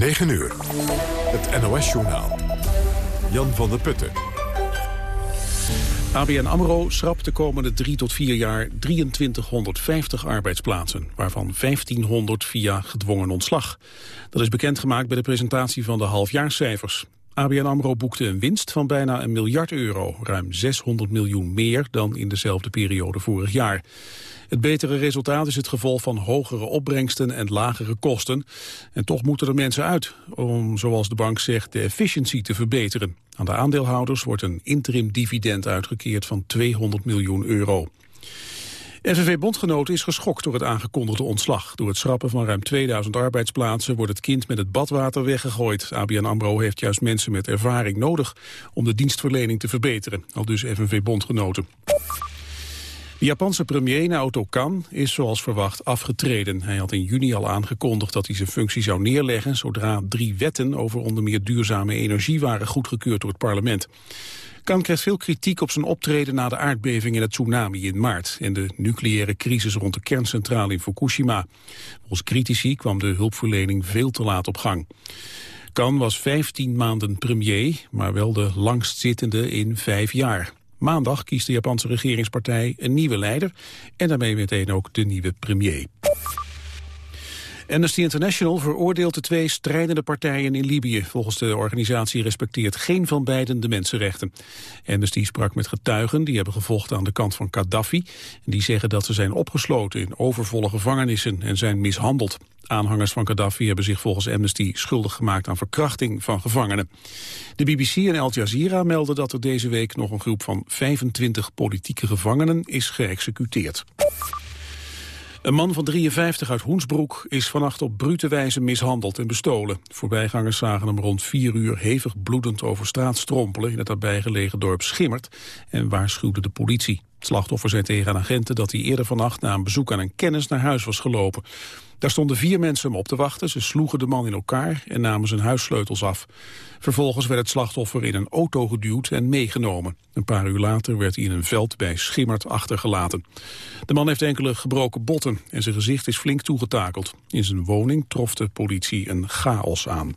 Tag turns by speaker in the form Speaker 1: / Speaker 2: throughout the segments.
Speaker 1: 9 uur. Het NOS-journaal. Jan van der Putten.
Speaker 2: ABN AMRO schrapt de komende drie tot vier jaar 2350 arbeidsplaatsen, waarvan 1500 via gedwongen ontslag. Dat is bekendgemaakt bij de presentatie van de halfjaarscijfers. ABN AMRO boekte een winst van bijna een miljard euro, ruim 600 miljoen meer dan in dezelfde periode vorig jaar. Het betere resultaat is het gevolg van hogere opbrengsten en lagere kosten. En toch moeten er mensen uit om, zoals de bank zegt, de efficiëntie te verbeteren. Aan de aandeelhouders wordt een interim dividend uitgekeerd van 200 miljoen euro. FNV-bondgenoten is geschokt door het aangekondigde ontslag. Door het schrappen van ruim 2000 arbeidsplaatsen wordt het kind met het badwater weggegooid. ABN AMRO heeft juist mensen met ervaring nodig om de dienstverlening te verbeteren. Al dus FNV-bondgenoten. De Japanse premier Naoto Kan is zoals verwacht afgetreden. Hij had in juni al aangekondigd dat hij zijn functie zou neerleggen... zodra drie wetten over onder meer duurzame energie waren goedgekeurd door het parlement. Kan krijgt veel kritiek op zijn optreden na de aardbeving en het tsunami in maart... en de nucleaire crisis rond de kerncentrale in Fukushima. Volgens critici kwam de hulpverlening veel te laat op gang. Kan was 15 maanden premier, maar wel de langstzittende in vijf jaar. Maandag kiest de Japanse regeringspartij een nieuwe leider en daarmee meteen ook de nieuwe premier. Amnesty International veroordeelt de twee strijdende partijen in Libië. Volgens de organisatie respecteert geen van beiden de mensenrechten. Amnesty sprak met getuigen die hebben gevochten aan de kant van Gaddafi. Die zeggen dat ze zijn opgesloten in overvolle gevangenissen en zijn mishandeld. Aanhangers van Gaddafi hebben zich volgens Amnesty schuldig gemaakt aan verkrachting van gevangenen. De BBC en Al Jazeera melden dat er deze week nog een groep van 25 politieke gevangenen is geëxecuteerd. Een man van 53 uit Hoensbroek is vannacht op brute wijze mishandeld en bestolen. Voorbijgangers zagen hem rond vier uur hevig bloedend over straat strompelen in het nabijgelegen dorp Schimmert en waarschuwde de politie. Het slachtoffer zei tegen agenten dat hij eerder vannacht na een bezoek aan een kennis naar huis was gelopen. Daar stonden vier mensen hem op te wachten. Ze sloegen de man in elkaar en namen zijn huissleutels af. Vervolgens werd het slachtoffer in een auto geduwd en meegenomen. Een paar uur later werd hij in een veld bij Schimmert achtergelaten. De man heeft enkele gebroken botten en zijn gezicht is flink toegetakeld. In zijn woning trof de politie een chaos aan.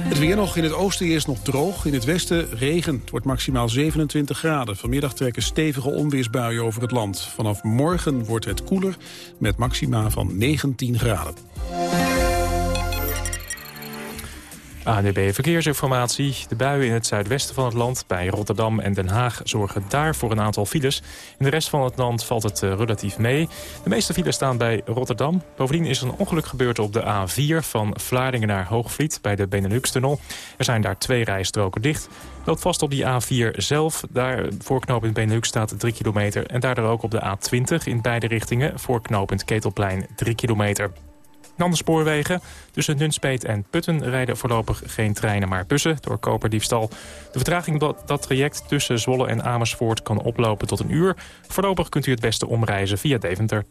Speaker 2: Het weer nog in het oosten eerst nog droog. In het westen regen. Het wordt maximaal 27 graden. Vanmiddag trekken stevige onweersbuien over het land. Vanaf morgen wordt het koeler met maxima van 19 graden.
Speaker 3: ANDB Verkeersinformatie. De buien in het zuidwesten van het land, bij Rotterdam en Den Haag... zorgen daar voor een aantal files. In de rest van het land valt het uh, relatief mee. De meeste files staan bij Rotterdam. Bovendien is een ongeluk gebeurd op de A4 van Vlaardingen naar Hoogvliet... bij de Benelux-tunnel. Er zijn daar twee rijstroken dicht. Loopt vast op die A4 zelf. Daar voorknopend Benelux staat 3 kilometer. En daardoor ook op de A20 in beide richtingen... voorknopend Ketelplein 3 kilometer. Dan de spoorwegen. Tussen Nunspeet en Putten rijden voorlopig geen treinen, maar bussen door koperdiefstal. De vertraging op dat traject tussen Zwolle en Amersfoort kan oplopen tot een uur. Voorlopig kunt u het beste omreizen via Deventer.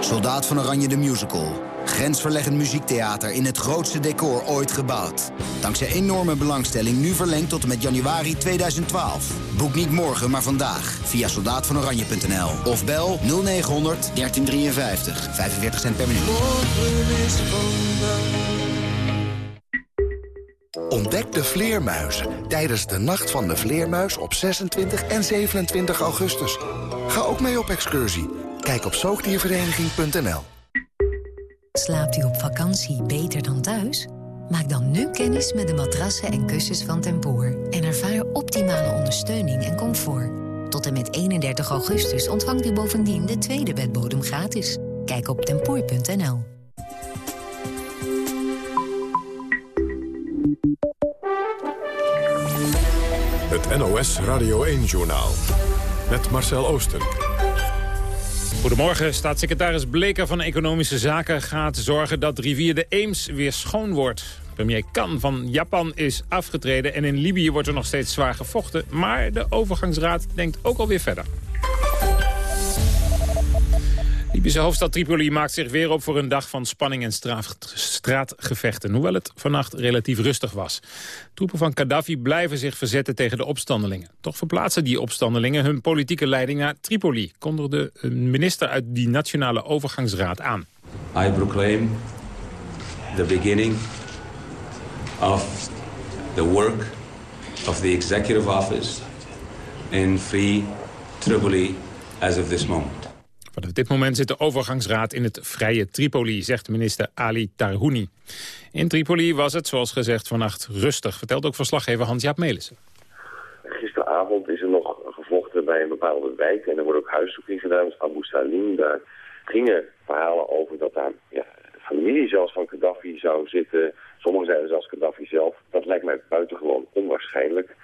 Speaker 4: Soldaat van Oranje de Musical. Grensverleggend muziektheater in het grootste decor ooit gebouwd. Dankzij enorme belangstelling nu verlengd tot en met januari 2012. Boek niet morgen, maar vandaag via soldaatvanoranje.nl. Of bel 0900 1353. 45 cent per minuut.
Speaker 5: Ontdek de vleermuizen tijdens de Nacht van de Vleermuis op 26 en 27 augustus. Ga ook mee op excursie. Kijk op zoogdiervereniging.nl.
Speaker 6: Slaapt u op vakantie beter dan thuis? Maak dan nu kennis met de matrassen en kussens van Tempoor... en ervaar optimale ondersteuning en comfort. Tot en met 31 augustus ontvangt u bovendien de tweede bedbodem gratis. Kijk op tempoor.nl.
Speaker 1: Het NOS Radio 1-journaal. Met Marcel Oosten.
Speaker 7: Goedemorgen. Staatssecretaris Bleker van Economische Zaken gaat zorgen dat rivier de Eems weer schoon wordt. Premier Kan van Japan is afgetreden en in Libië wordt er nog steeds zwaar gevochten. Maar de overgangsraad denkt ook alweer verder. Libische hoofdstad Tripoli maakt zich weer op voor een dag van spanning en straatgevechten. Hoewel het vannacht relatief rustig was. Troepen van Gaddafi blijven zich verzetten tegen de opstandelingen. Toch verplaatsen die opstandelingen hun politieke leiding naar Tripoli. Kondigde een minister uit die nationale overgangsraad aan.
Speaker 8: I proclaim the beginning of the work of the executive office in free Tripoli as of this moment.
Speaker 7: Vanaf dit moment zit de overgangsraad in het vrije Tripoli, zegt minister Ali Tarhouni. In Tripoli was het, zoals gezegd, vannacht rustig, vertelt ook verslaggever Hans-Jaap Melissen.
Speaker 9: Gisteravond is er nog gevochten bij een bepaalde wijk en er wordt ook huiszoeking gedaan, dus Abu Salim. Daar gingen verhalen over dat daar ja, familie zelfs van Gaddafi zou zitten. Sommigen zeiden zelfs Gaddafi zelf. Dat lijkt mij buitengewoon onwaarschijnlijk.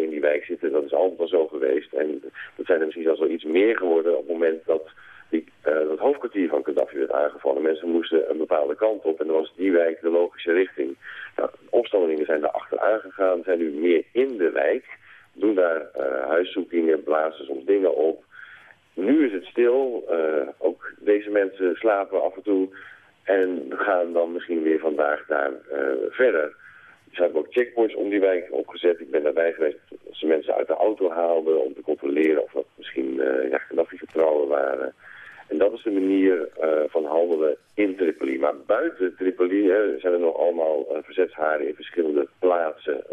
Speaker 9: Dat in die wijk zitten, dat is altijd wel zo geweest. En dat zijn er misschien zelfs wel iets meer geworden op het moment dat die, uh, het hoofdkwartier van Gaddafi werd aangevallen. Mensen moesten een bepaalde kant op en dan was die wijk de logische richting. Nou, opstandelingen zijn daar achteraan gegaan, zijn nu meer in de wijk. Doen daar uh, huiszoekingen, blazen soms dingen op. Nu is het stil. Uh, ook deze mensen slapen af en toe. En gaan dan misschien weer vandaag daar verder. Ze hebben ook checkpoints om die wijk opgezet. Ik ben daarbij geweest dat ze mensen uit de auto haalden om te controleren of dat misschien uh, ja, Gaddafi-vertrouwen waren. En dat is de manier uh, van handelen in Tripoli. Maar buiten Tripoli hè, zijn er nog allemaal uh, verzetsharen in verschillende plaatsen.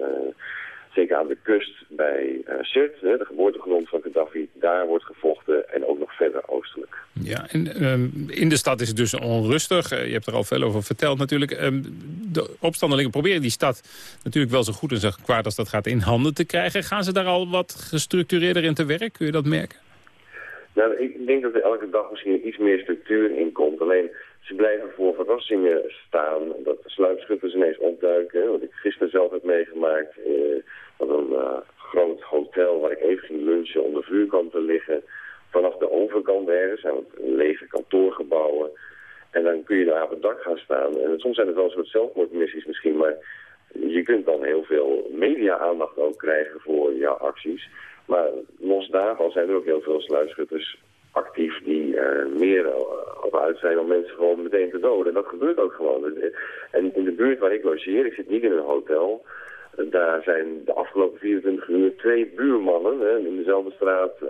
Speaker 9: Zeker aan de kust bij Sirte, de geboortegrond van Gaddafi. Daar wordt gevochten en ook nog verder oostelijk.
Speaker 7: Ja, en um, in de stad is het dus onrustig. Uh, je hebt er al veel over verteld natuurlijk. Um, de opstandelingen proberen die stad natuurlijk wel zo goed en zo kwaad als dat gaat in handen te krijgen. Gaan ze daar al wat gestructureerder in te werk? Kun je dat merken?
Speaker 9: Nou, ik denk dat er elke dag misschien iets meer structuur in komt. Alleen ze blijven voor verrassingen staan. Dat de sluipschutters ineens opduiken. Wat ik gisteren zelf heb meegemaakt. Uh, dat een uh, groot hotel waar ik even ging lunchen onder vuurkanten liggen vanaf de overkant ergens, zijn lege kantoorgebouwen. En dan kun je daar op het dak gaan staan. En soms zijn het wel een soort zelfmoordmissies misschien, maar je kunt dan heel veel media-aandacht ook krijgen voor jouw acties. Maar los daarvan zijn er ook heel veel sluitschutters actief die uh, meer op uit zijn om mensen gewoon meteen te doden. En dat gebeurt ook gewoon. En in de buurt waar ik logeer, ik zit niet in een hotel... Daar zijn de afgelopen 24 uur twee buurmannen hè, in dezelfde straat... Uh,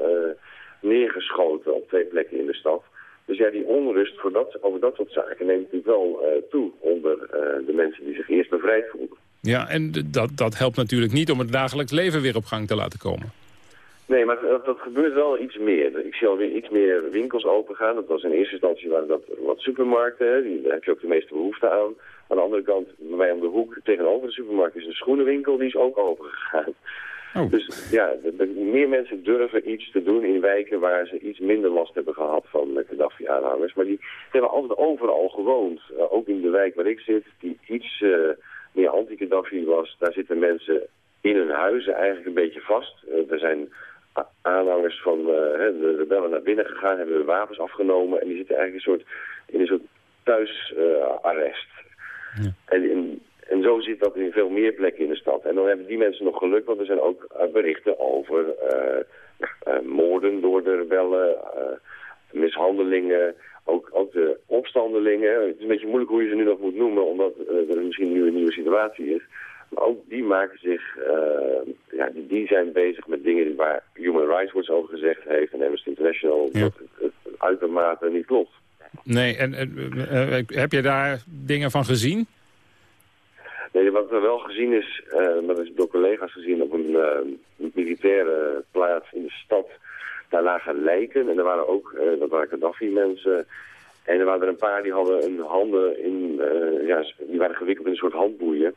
Speaker 9: neergeschoten op twee plekken in de stad. Dus ja, die onrust voor dat, over dat soort zaken neemt natuurlijk wel uh, toe onder uh, de mensen die zich eerst bevrijd voelden.
Speaker 7: Ja, en dat, dat helpt natuurlijk niet om het dagelijks leven weer op gang te laten komen.
Speaker 9: Nee, maar dat, dat gebeurt wel iets meer. Ik zie alweer iets meer winkels opengaan. Dat was in eerste instantie waren dat wat supermarkten. Hè. Die, daar heb je ook de meeste behoefte aan. Aan de andere kant, bij mij om de hoek tegenover de supermarkt is een schoenenwinkel. Die is ook open gegaan. Oh. Dus ja, meer mensen durven iets te doen in wijken waar ze iets minder last hebben gehad van Gaddafi-aanhangers. Maar die hebben altijd overal gewoond. Uh, ook in de wijk waar ik zit, die iets uh, meer anti-Gaddafi was. Daar zitten mensen in hun huizen eigenlijk een beetje vast. Uh, er zijn aanhangers van de rebellen naar binnen gegaan, hebben hun wapens afgenomen. En die zitten eigenlijk een soort, in een soort thuisarrest. Ja. En in, en zo zit dat in veel meer plekken in de stad. En dan hebben die mensen nog geluk, want er zijn ook uh, berichten over uh, uh, moorden door de rebellen, mishandelingen, ook, ook de opstandelingen. Het is een beetje moeilijk hoe je ze nu nog moet noemen, omdat er misschien nu een nieuwe situatie is. Maar ook die maken zich, ja, die, die, zijn bezig met dingen waar Human Rights Watch over gezegd heeft en Amnesty International, ja. dat het, het uitermate niet klopt.
Speaker 7: Nee, en heb je daar dingen van gezien?
Speaker 9: Nee, wat er wel gezien is, uh, maar dat is door collega's gezien op een militaire plaats in de stad. Daar lagen lijken en er waren ook, dat waren Gaddafi-mensen. En er waren er een paar die hadden hun handen in, ja, die waren gewikkeld in een soort handboeien.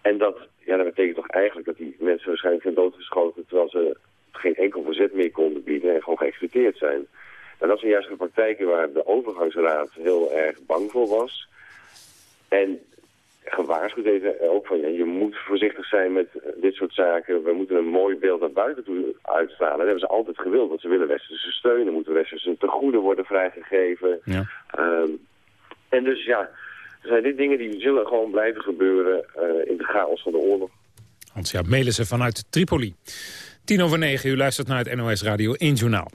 Speaker 9: En dat, ja, dat betekent toch eigenlijk dat die mensen waarschijnlijk zijn doodgeschoten terwijl ze geen enkel verzet meer konden bieden en gewoon geëxecuteerd zijn. En dat zijn juist de praktijken waar de overgangsraad heel erg bang voor was. En gewaarschuwd even ook van ja, je moet voorzichtig zijn met eh, dit soort zaken. We moeten een mooi beeld naar buiten toe uitstralen. Dat hebben ze altijd gewild, want ze willen westerse steun. Dan moeten westerse tegoeden worden vrijgegeven. Ja. Um, en dus ja, er zijn dit dingen die zullen gewoon blijven gebeuren uh, in de chaos van de oorlog.
Speaker 7: Hans-Jaap Melissen vanuit Tripoli. Tien over negen, u luistert naar het NOS Radio 1 Journaal.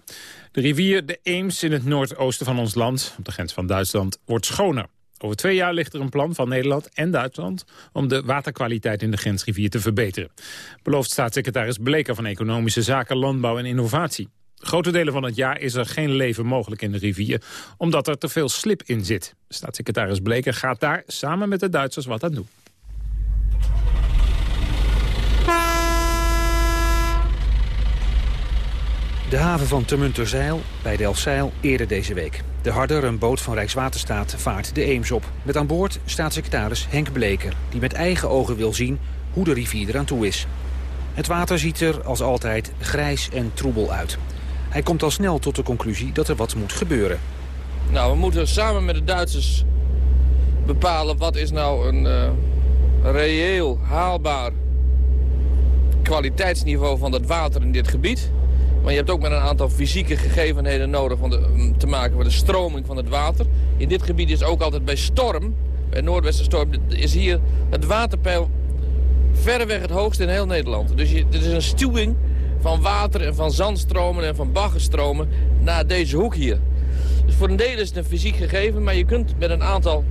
Speaker 7: De rivier de Eems in het noordoosten van ons land, op de grens van Duitsland, wordt schoner. Over twee jaar ligt er een plan van Nederland en Duitsland... om de waterkwaliteit in de grensrivier te verbeteren. Belooft staatssecretaris Bleker van Economische Zaken, Landbouw en Innovatie. Grote delen van het jaar is er geen leven mogelijk in de rivier... omdat er te veel slip in zit. Staatssecretaris Bleker gaat daar samen met de Duitsers wat aan doen.
Speaker 10: De haven van Termunterzeil bij Delfzijl eerder deze week. De Harder, een boot van Rijkswaterstaat, vaart de Eems op. Met aan boord staatssecretaris Henk Bleker... die met eigen ogen wil zien hoe de rivier eraan toe is. Het water ziet er als altijd grijs en troebel uit. Hij komt al snel tot de conclusie dat er wat moet gebeuren.
Speaker 11: Nou, we moeten samen met de Duitsers bepalen wat is nou een uh, reëel haalbaar kwaliteitsniveau van het water in dit gebied. Maar je hebt ook met een aantal fysieke gegevenheden nodig om te maken met de stroming van het water. In dit gebied is ook altijd bij storm, bij noordwestenstorm, is hier het waterpeil verreweg het hoogst in heel Nederland. Dus er is een stuwing van water en van zandstromen en van baggenstromen naar deze hoek hier. Dus voor een deel is het een fysiek gegeven, maar je kunt met een aantal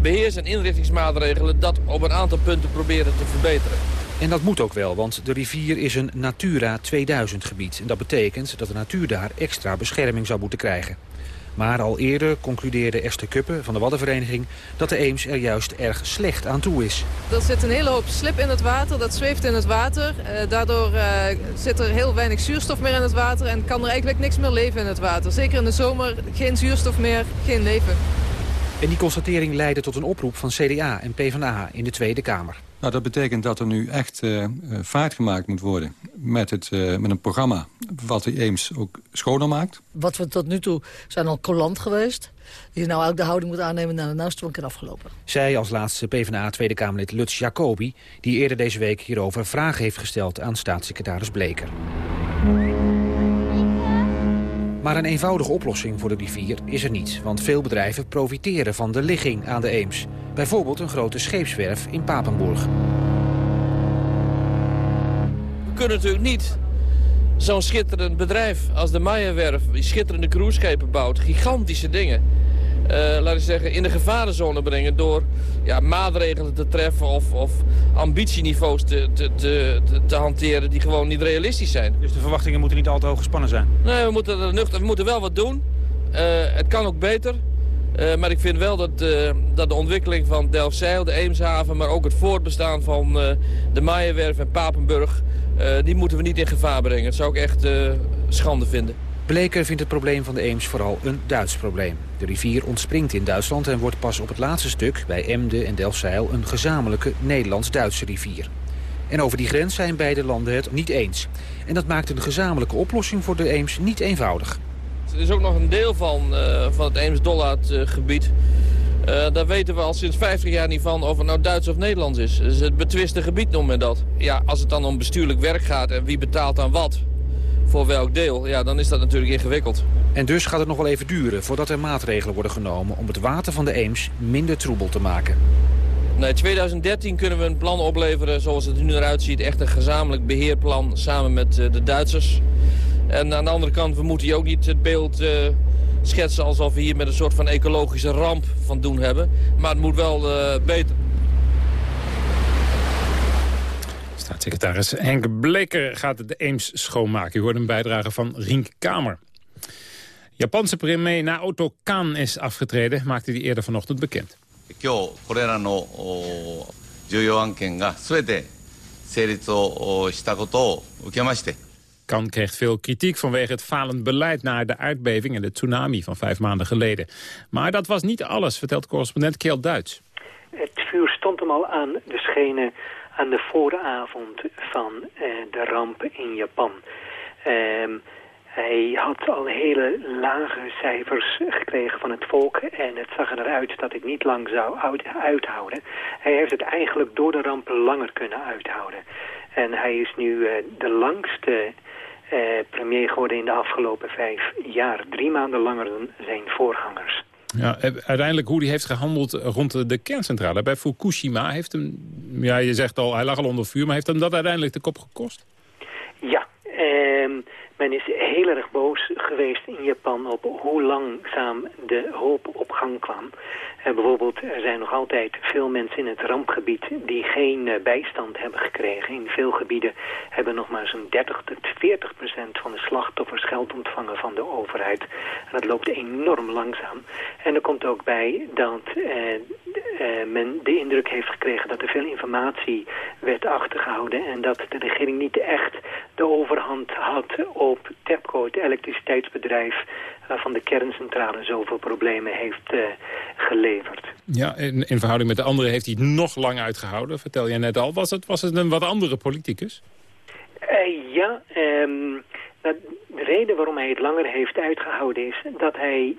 Speaker 11: beheers- en inrichtingsmaatregelen dat op een aantal punten proberen te verbeteren.
Speaker 10: En dat moet ook wel, want de rivier is een Natura 2000 gebied. En dat betekent dat de natuur daar extra bescherming zou moeten krijgen. Maar al eerder concludeerde Esther Kuppen van de Waddenvereniging... dat de Eems er juist erg slecht aan toe is.
Speaker 12: Er zit een hele hoop slip in het water, dat zweeft in het water. Uh, daardoor uh, zit er heel weinig zuurstof meer in het water... en kan er eigenlijk niks meer leven in het water. Zeker in de zomer, geen zuurstof meer, geen leven.
Speaker 10: En die constatering leidde tot een oproep van CDA en PvdA in de Tweede Kamer.
Speaker 13: Nou, dat betekent dat er nu echt uh, vaart gemaakt moet worden met, het, uh, met een programma wat de Eems ook schoner maakt.
Speaker 14: Wat we tot nu toe zijn al collant geweest. Die nou ook de houding moet aannemen naar de een keer afgelopen.
Speaker 10: Zij als laatste PvdA Tweede Kamerlid Lutz Jacobi... die eerder deze week hierover vragen heeft gesteld aan staatssecretaris Bleker. Maar een eenvoudige oplossing voor de rivier is er niet. Want veel bedrijven profiteren van de ligging aan de Eems. Bijvoorbeeld een grote scheepswerf in Papenburg.
Speaker 11: We kunnen natuurlijk niet zo'n schitterend bedrijf als de Meijerwerf... die schitterende cruiseschepen bouwt, gigantische dingen... Uh, laten we zeggen, in de gevarenzone brengen... door ja, maatregelen te treffen of, of ambitieniveaus te, te, te, te, hanteren... die gewoon niet realistisch zijn.
Speaker 10: Dus de verwachtingen moeten niet al te hoog gespannen zijn?
Speaker 11: Nee, we moeten, nuchter, we moeten wel wat doen. Uh, het kan ook beter. Uh, maar ik vind wel dat, uh, dat de ontwikkeling van Delfzijl, de Eemshaven... maar ook het voortbestaan van uh, de Maaienwerf en Papenburg... die moeten we niet in gevaar brengen. Dat zou ik echt schande vinden.
Speaker 10: Bleker vindt het probleem van de Eems vooral een Duits probleem. De rivier ontspringt in Duitsland en wordt pas op het laatste stuk... bij Emden en Delfzijl een gezamenlijke Nederlands-Duitse rivier. En over die grens zijn beide landen het niet eens. En dat maakt een gezamenlijke oplossing voor de Eems niet eenvoudig.
Speaker 11: Er is ook nog een deel van, uh, van het Eems-Dollard-gebied. Uh, daar weten we al sinds 50 jaar niet van of het nou Duits of Nederlands is. Dus het betwiste gebied noemen we dat. Ja, als het dan om bestuurlijk werk gaat en wie betaalt dan wat voor welk deel, ja, dan is dat natuurlijk ingewikkeld.
Speaker 10: En dus gaat het nog wel even duren voordat er maatregelen worden genomen... om het water van de Eems minder troebel te maken.
Speaker 11: Nee, 2013 kunnen we een plan opleveren zoals het er nu eruit ziet. Echt een gezamenlijk beheerplan samen met uh, de Duitsers. En aan de andere kant, we moeten hier ook niet het beeld uh, schetsen... alsof we hier met een soort van ecologische ramp van doen hebben. Maar het moet wel uh, beter.
Speaker 7: Staatssecretaris Henk Bleker gaat de Eems schoonmaken. U hoort een bijdrage van Rink Kamer. Japanse premier Naoto Kan is afgetreden, maakte hij eerder vanochtend bekend.
Speaker 15: 今日これらの重要案件が全て成立をしたことを受けまして
Speaker 7: Kan kreeg veel kritiek vanwege het falend beleid na de aardbeving en de tsunami van vijf maanden geleden. Maar dat was niet alles, vertelt correspondent Keel Duits.
Speaker 16: Het vuur stond hem al aan de schenen aan de vooravond van uh, de ramp in Japan. Um, hij had al hele lage cijfers gekregen van het volk en het zag eruit dat het niet lang zou uithouden. Hij heeft het eigenlijk door de ramp langer kunnen uithouden. En hij is nu uh, de langste uh, premier geworden in de afgelopen vijf jaar. Drie maanden langer dan zijn voorgangers.
Speaker 7: Ja, uiteindelijk hoe hij heeft gehandeld rond de kerncentrale bij Fukushima... heeft hem, ja, je zegt al, hij lag al onder vuur... maar heeft hem dat uiteindelijk de kop gekost?
Speaker 16: Ja, Ehm, men is heel erg boos geweest in Japan op hoe langzaam de hoop op gang kwam. Uh, bijvoorbeeld, er zijn nog altijd veel mensen in het rampgebied die geen uh, bijstand hebben gekregen. In veel gebieden hebben nog maar zo'n 30 tot 40 procent van de slachtoffers geld ontvangen van de overheid. En dat loopt enorm langzaam. En er komt ook bij dat uh, men de indruk heeft gekregen dat er veel informatie werd achtergehouden. En dat de regering niet echt de overhand had TEPCO, het elektriciteitsbedrijf waarvan de kerncentrale zoveel problemen heeft uh, geleverd.
Speaker 7: Ja, in, in, verhouding met de anderen heeft hij het nog lang uitgehouden, vertel jij net al. Was het, was het een wat andere politicus?
Speaker 16: Uh, ja, um, de reden waarom hij het langer heeft uitgehouden is dat hij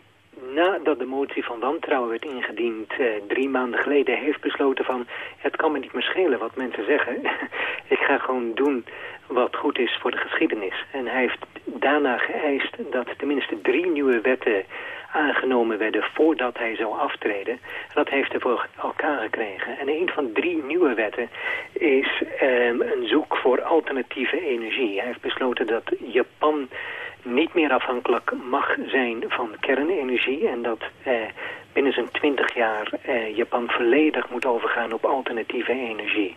Speaker 16: nadat de motie van wantrouwen werd ingediend uh, drie maanden geleden... heeft besloten van, het kan me niet meer schelen wat mensen zeggen. ik ga gewoon doen wat goed is voor de geschiedenis. En hij heeft daarna geëist dat tenminste drie nieuwe wetten aangenomen werden voordat hij zou aftreden. En dat heeft hij voor elkaar gekregen. En een van drie nieuwe wetten is um, een zoek voor alternatieve energie. Hij heeft besloten dat Japan niet meer afhankelijk mag zijn van kernenergie en dat eh, binnen zijn twintig jaar eh, Japan volledig moet overgaan op alternatieve energie.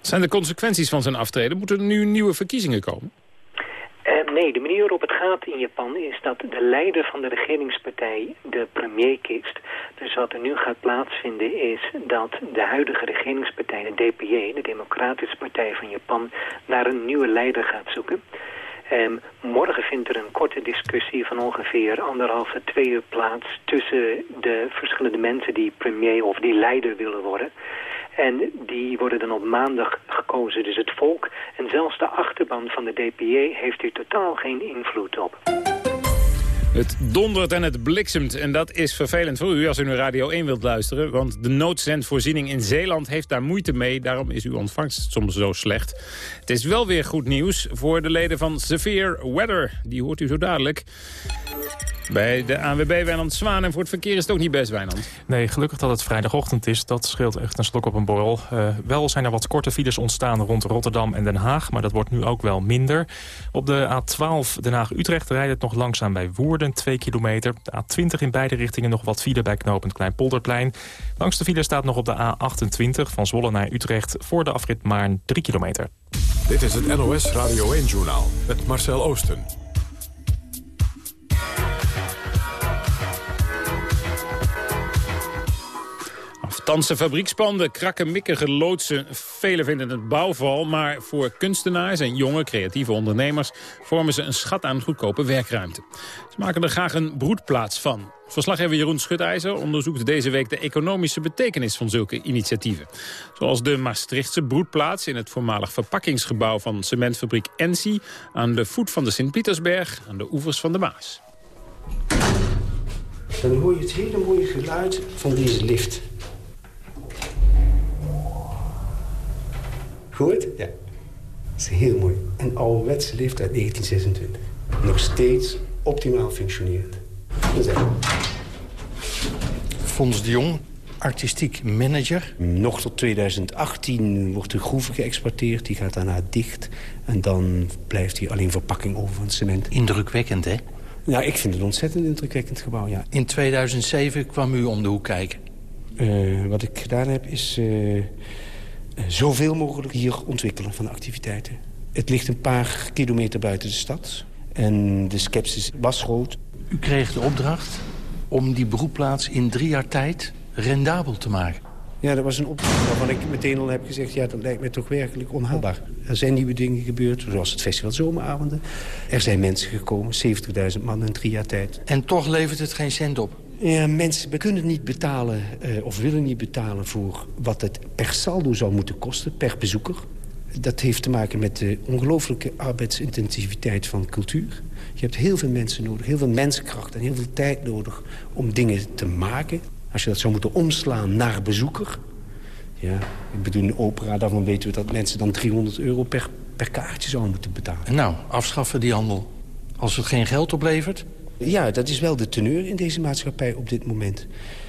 Speaker 7: Zijn de consequenties van zijn aftreden? Moeten er nu nieuwe verkiezingen komen?
Speaker 16: Uh, nee, de manier waarop het gaat in Japan is dat de leider van de regeringspartij de premier kiest. Dus wat er nu gaat plaatsvinden is dat de huidige regeringspartij, de DPJ, de Democratische Partij van Japan, naar een nieuwe leider gaat zoeken. Um, morgen vindt er een korte discussie van ongeveer anderhalve, twee uur plaats... tussen de verschillende mensen die premier of die leider willen worden. En die worden dan op maandag gekozen. Dus het volk en zelfs de achterban van de DPA heeft hier totaal geen invloed op.
Speaker 7: Het dondert en het bliksemt en dat is vervelend voor u als u naar Radio 1 wilt luisteren. Want de noodzendvoorziening in Zeeland heeft daar moeite mee. Daarom is uw ontvangst soms zo slecht. Het is wel weer goed nieuws voor de leden van Severe Weather. Die hoort u zo dadelijk. Bij de ANWB Wijnand Zwaan. En voor het verkeer is het ook niet best, Wijnand.
Speaker 3: Nee, gelukkig dat het vrijdagochtend is. Dat scheelt echt een slok op een borrel. Uh, wel zijn er wat korte files ontstaan rond Rotterdam en Den Haag. Maar dat wordt nu ook wel minder. Op de A12 Den Haag-Utrecht rijdt het nog langzaam bij Woerden, 2 kilometer. De A20 in beide richtingen nog wat file bij knooppunt Kleinpolderplein. Langs de file staat nog op de A28 van Zwolle naar Utrecht... voor de afrit Maarn 3 kilometer.
Speaker 1: Dit is het NOS Radio 1-journaal met Marcel Oosten.
Speaker 7: Aftanse fabriekspanden, krakkemikkige loodsen. Velen vinden het bouwval, maar voor kunstenaars en jonge creatieve ondernemers... vormen ze een schat aan goedkope werkruimte. Ze maken er graag een broedplaats van. Verslaggever Jeroen Schutijzer onderzoekt deze week de economische betekenis van zulke initiatieven. Zoals de Maastrichtse broedplaats in het voormalig verpakkingsgebouw van cementfabriek Ensi... aan de voet van de Sint-Pietersberg aan de oevers van de Maas.
Speaker 17: Dan hoor je het hele mooie geluid van deze lift. Goed? Ja. Dat is heel mooi. Een ouderwetse lift uit 1926. Nog steeds optimaal functionerend. Dat is
Speaker 18: Fons de Jong, artistiek manager.
Speaker 17: Nog tot 2018 wordt de groeve geëxporteerd. Die gaat daarna dicht. En dan blijft hier alleen verpakking over van cement.
Speaker 18: Indrukwekkend, hè?
Speaker 17: Ja, ik vind het een ontzettend indrukwekkend gebouw, ja.
Speaker 18: In 2007 kwam u om de hoek kijken.
Speaker 17: Uh, wat ik gedaan heb is... Uh, zoveel mogelijk hier ontwikkelen van activiteiten. Het ligt een paar kilometer buiten de stad. En de sceptisch was groot.
Speaker 18: U kreeg de opdracht om die beroepplaats in drie jaar tijd rendabel te maken.
Speaker 17: Ja, dat was een opdracht waarvan ik meteen al heb gezegd... ja, dat lijkt mij toch werkelijk onhaalbaar. Er zijn nieuwe dingen gebeurd, zoals het festival Zomeravonden. Er zijn mensen gekomen, 70.000 man in drie jaar tijd.
Speaker 18: En toch levert het geen cent op?
Speaker 17: Ja, mensen kunnen niet betalen uh, of willen niet betalen... voor wat het per saldo zou moeten kosten, per bezoeker. Dat heeft te maken met de ongelooflijke arbeidsintensiviteit van cultuur. Je hebt heel veel mensen nodig, heel veel menskracht en heel veel tijd nodig... om dingen te maken. Als je dat zou moeten omslaan naar bezoeker... Ja, ik bedoel, een opera, daarvan weten we dat mensen dan 300 euro per, per kaartje zouden moeten betalen.
Speaker 18: Nou, afschaffen die handel. Als het geen geld oplevert,
Speaker 17: ja, dat is wel de teneur in deze maatschappij op dit moment.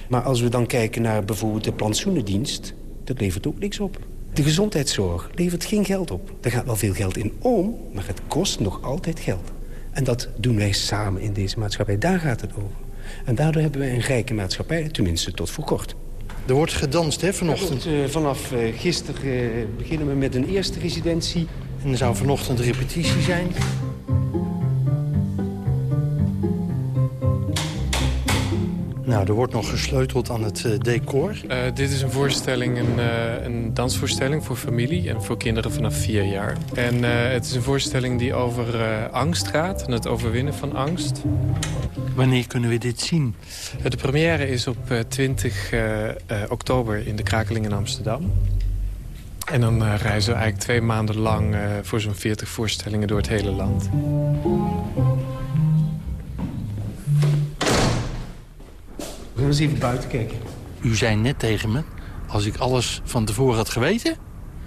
Speaker 17: Maar als we dan kijken naar bijvoorbeeld de plantsoenendienst... dat levert ook niks op. De gezondheidszorg levert geen geld op. Er gaat wel veel geld in om, maar het kost nog altijd geld. En dat doen wij samen in deze maatschappij. Daar gaat het over. En daardoor hebben wij een rijke maatschappij, tenminste tot voor kort.
Speaker 18: Er wordt gedanst, hè, vanochtend?
Speaker 17: Uh, vanaf uh, gisteren uh, beginnen we met een eerste residentie.
Speaker 18: En er zou vanochtend repetitie zijn. Nou, er wordt nog gesleuteld aan het uh, decor.
Speaker 19: Uh, dit is een voorstelling, een, uh, een, dansvoorstelling voor familie en voor kinderen vanaf vier jaar. En het is een voorstelling die over angst gaat en het overwinnen van angst.
Speaker 18: Wanneer kunnen we dit zien?
Speaker 19: De première is op 20 oktober in de Krakeling in Amsterdam. En dan reizen we eigenlijk twee maanden lang voor zo'n 40 voorstellingen door het hele land.
Speaker 17: We gaan eens even buiten kijken.
Speaker 18: U zei net tegen me, als ik alles van tevoren had geweten?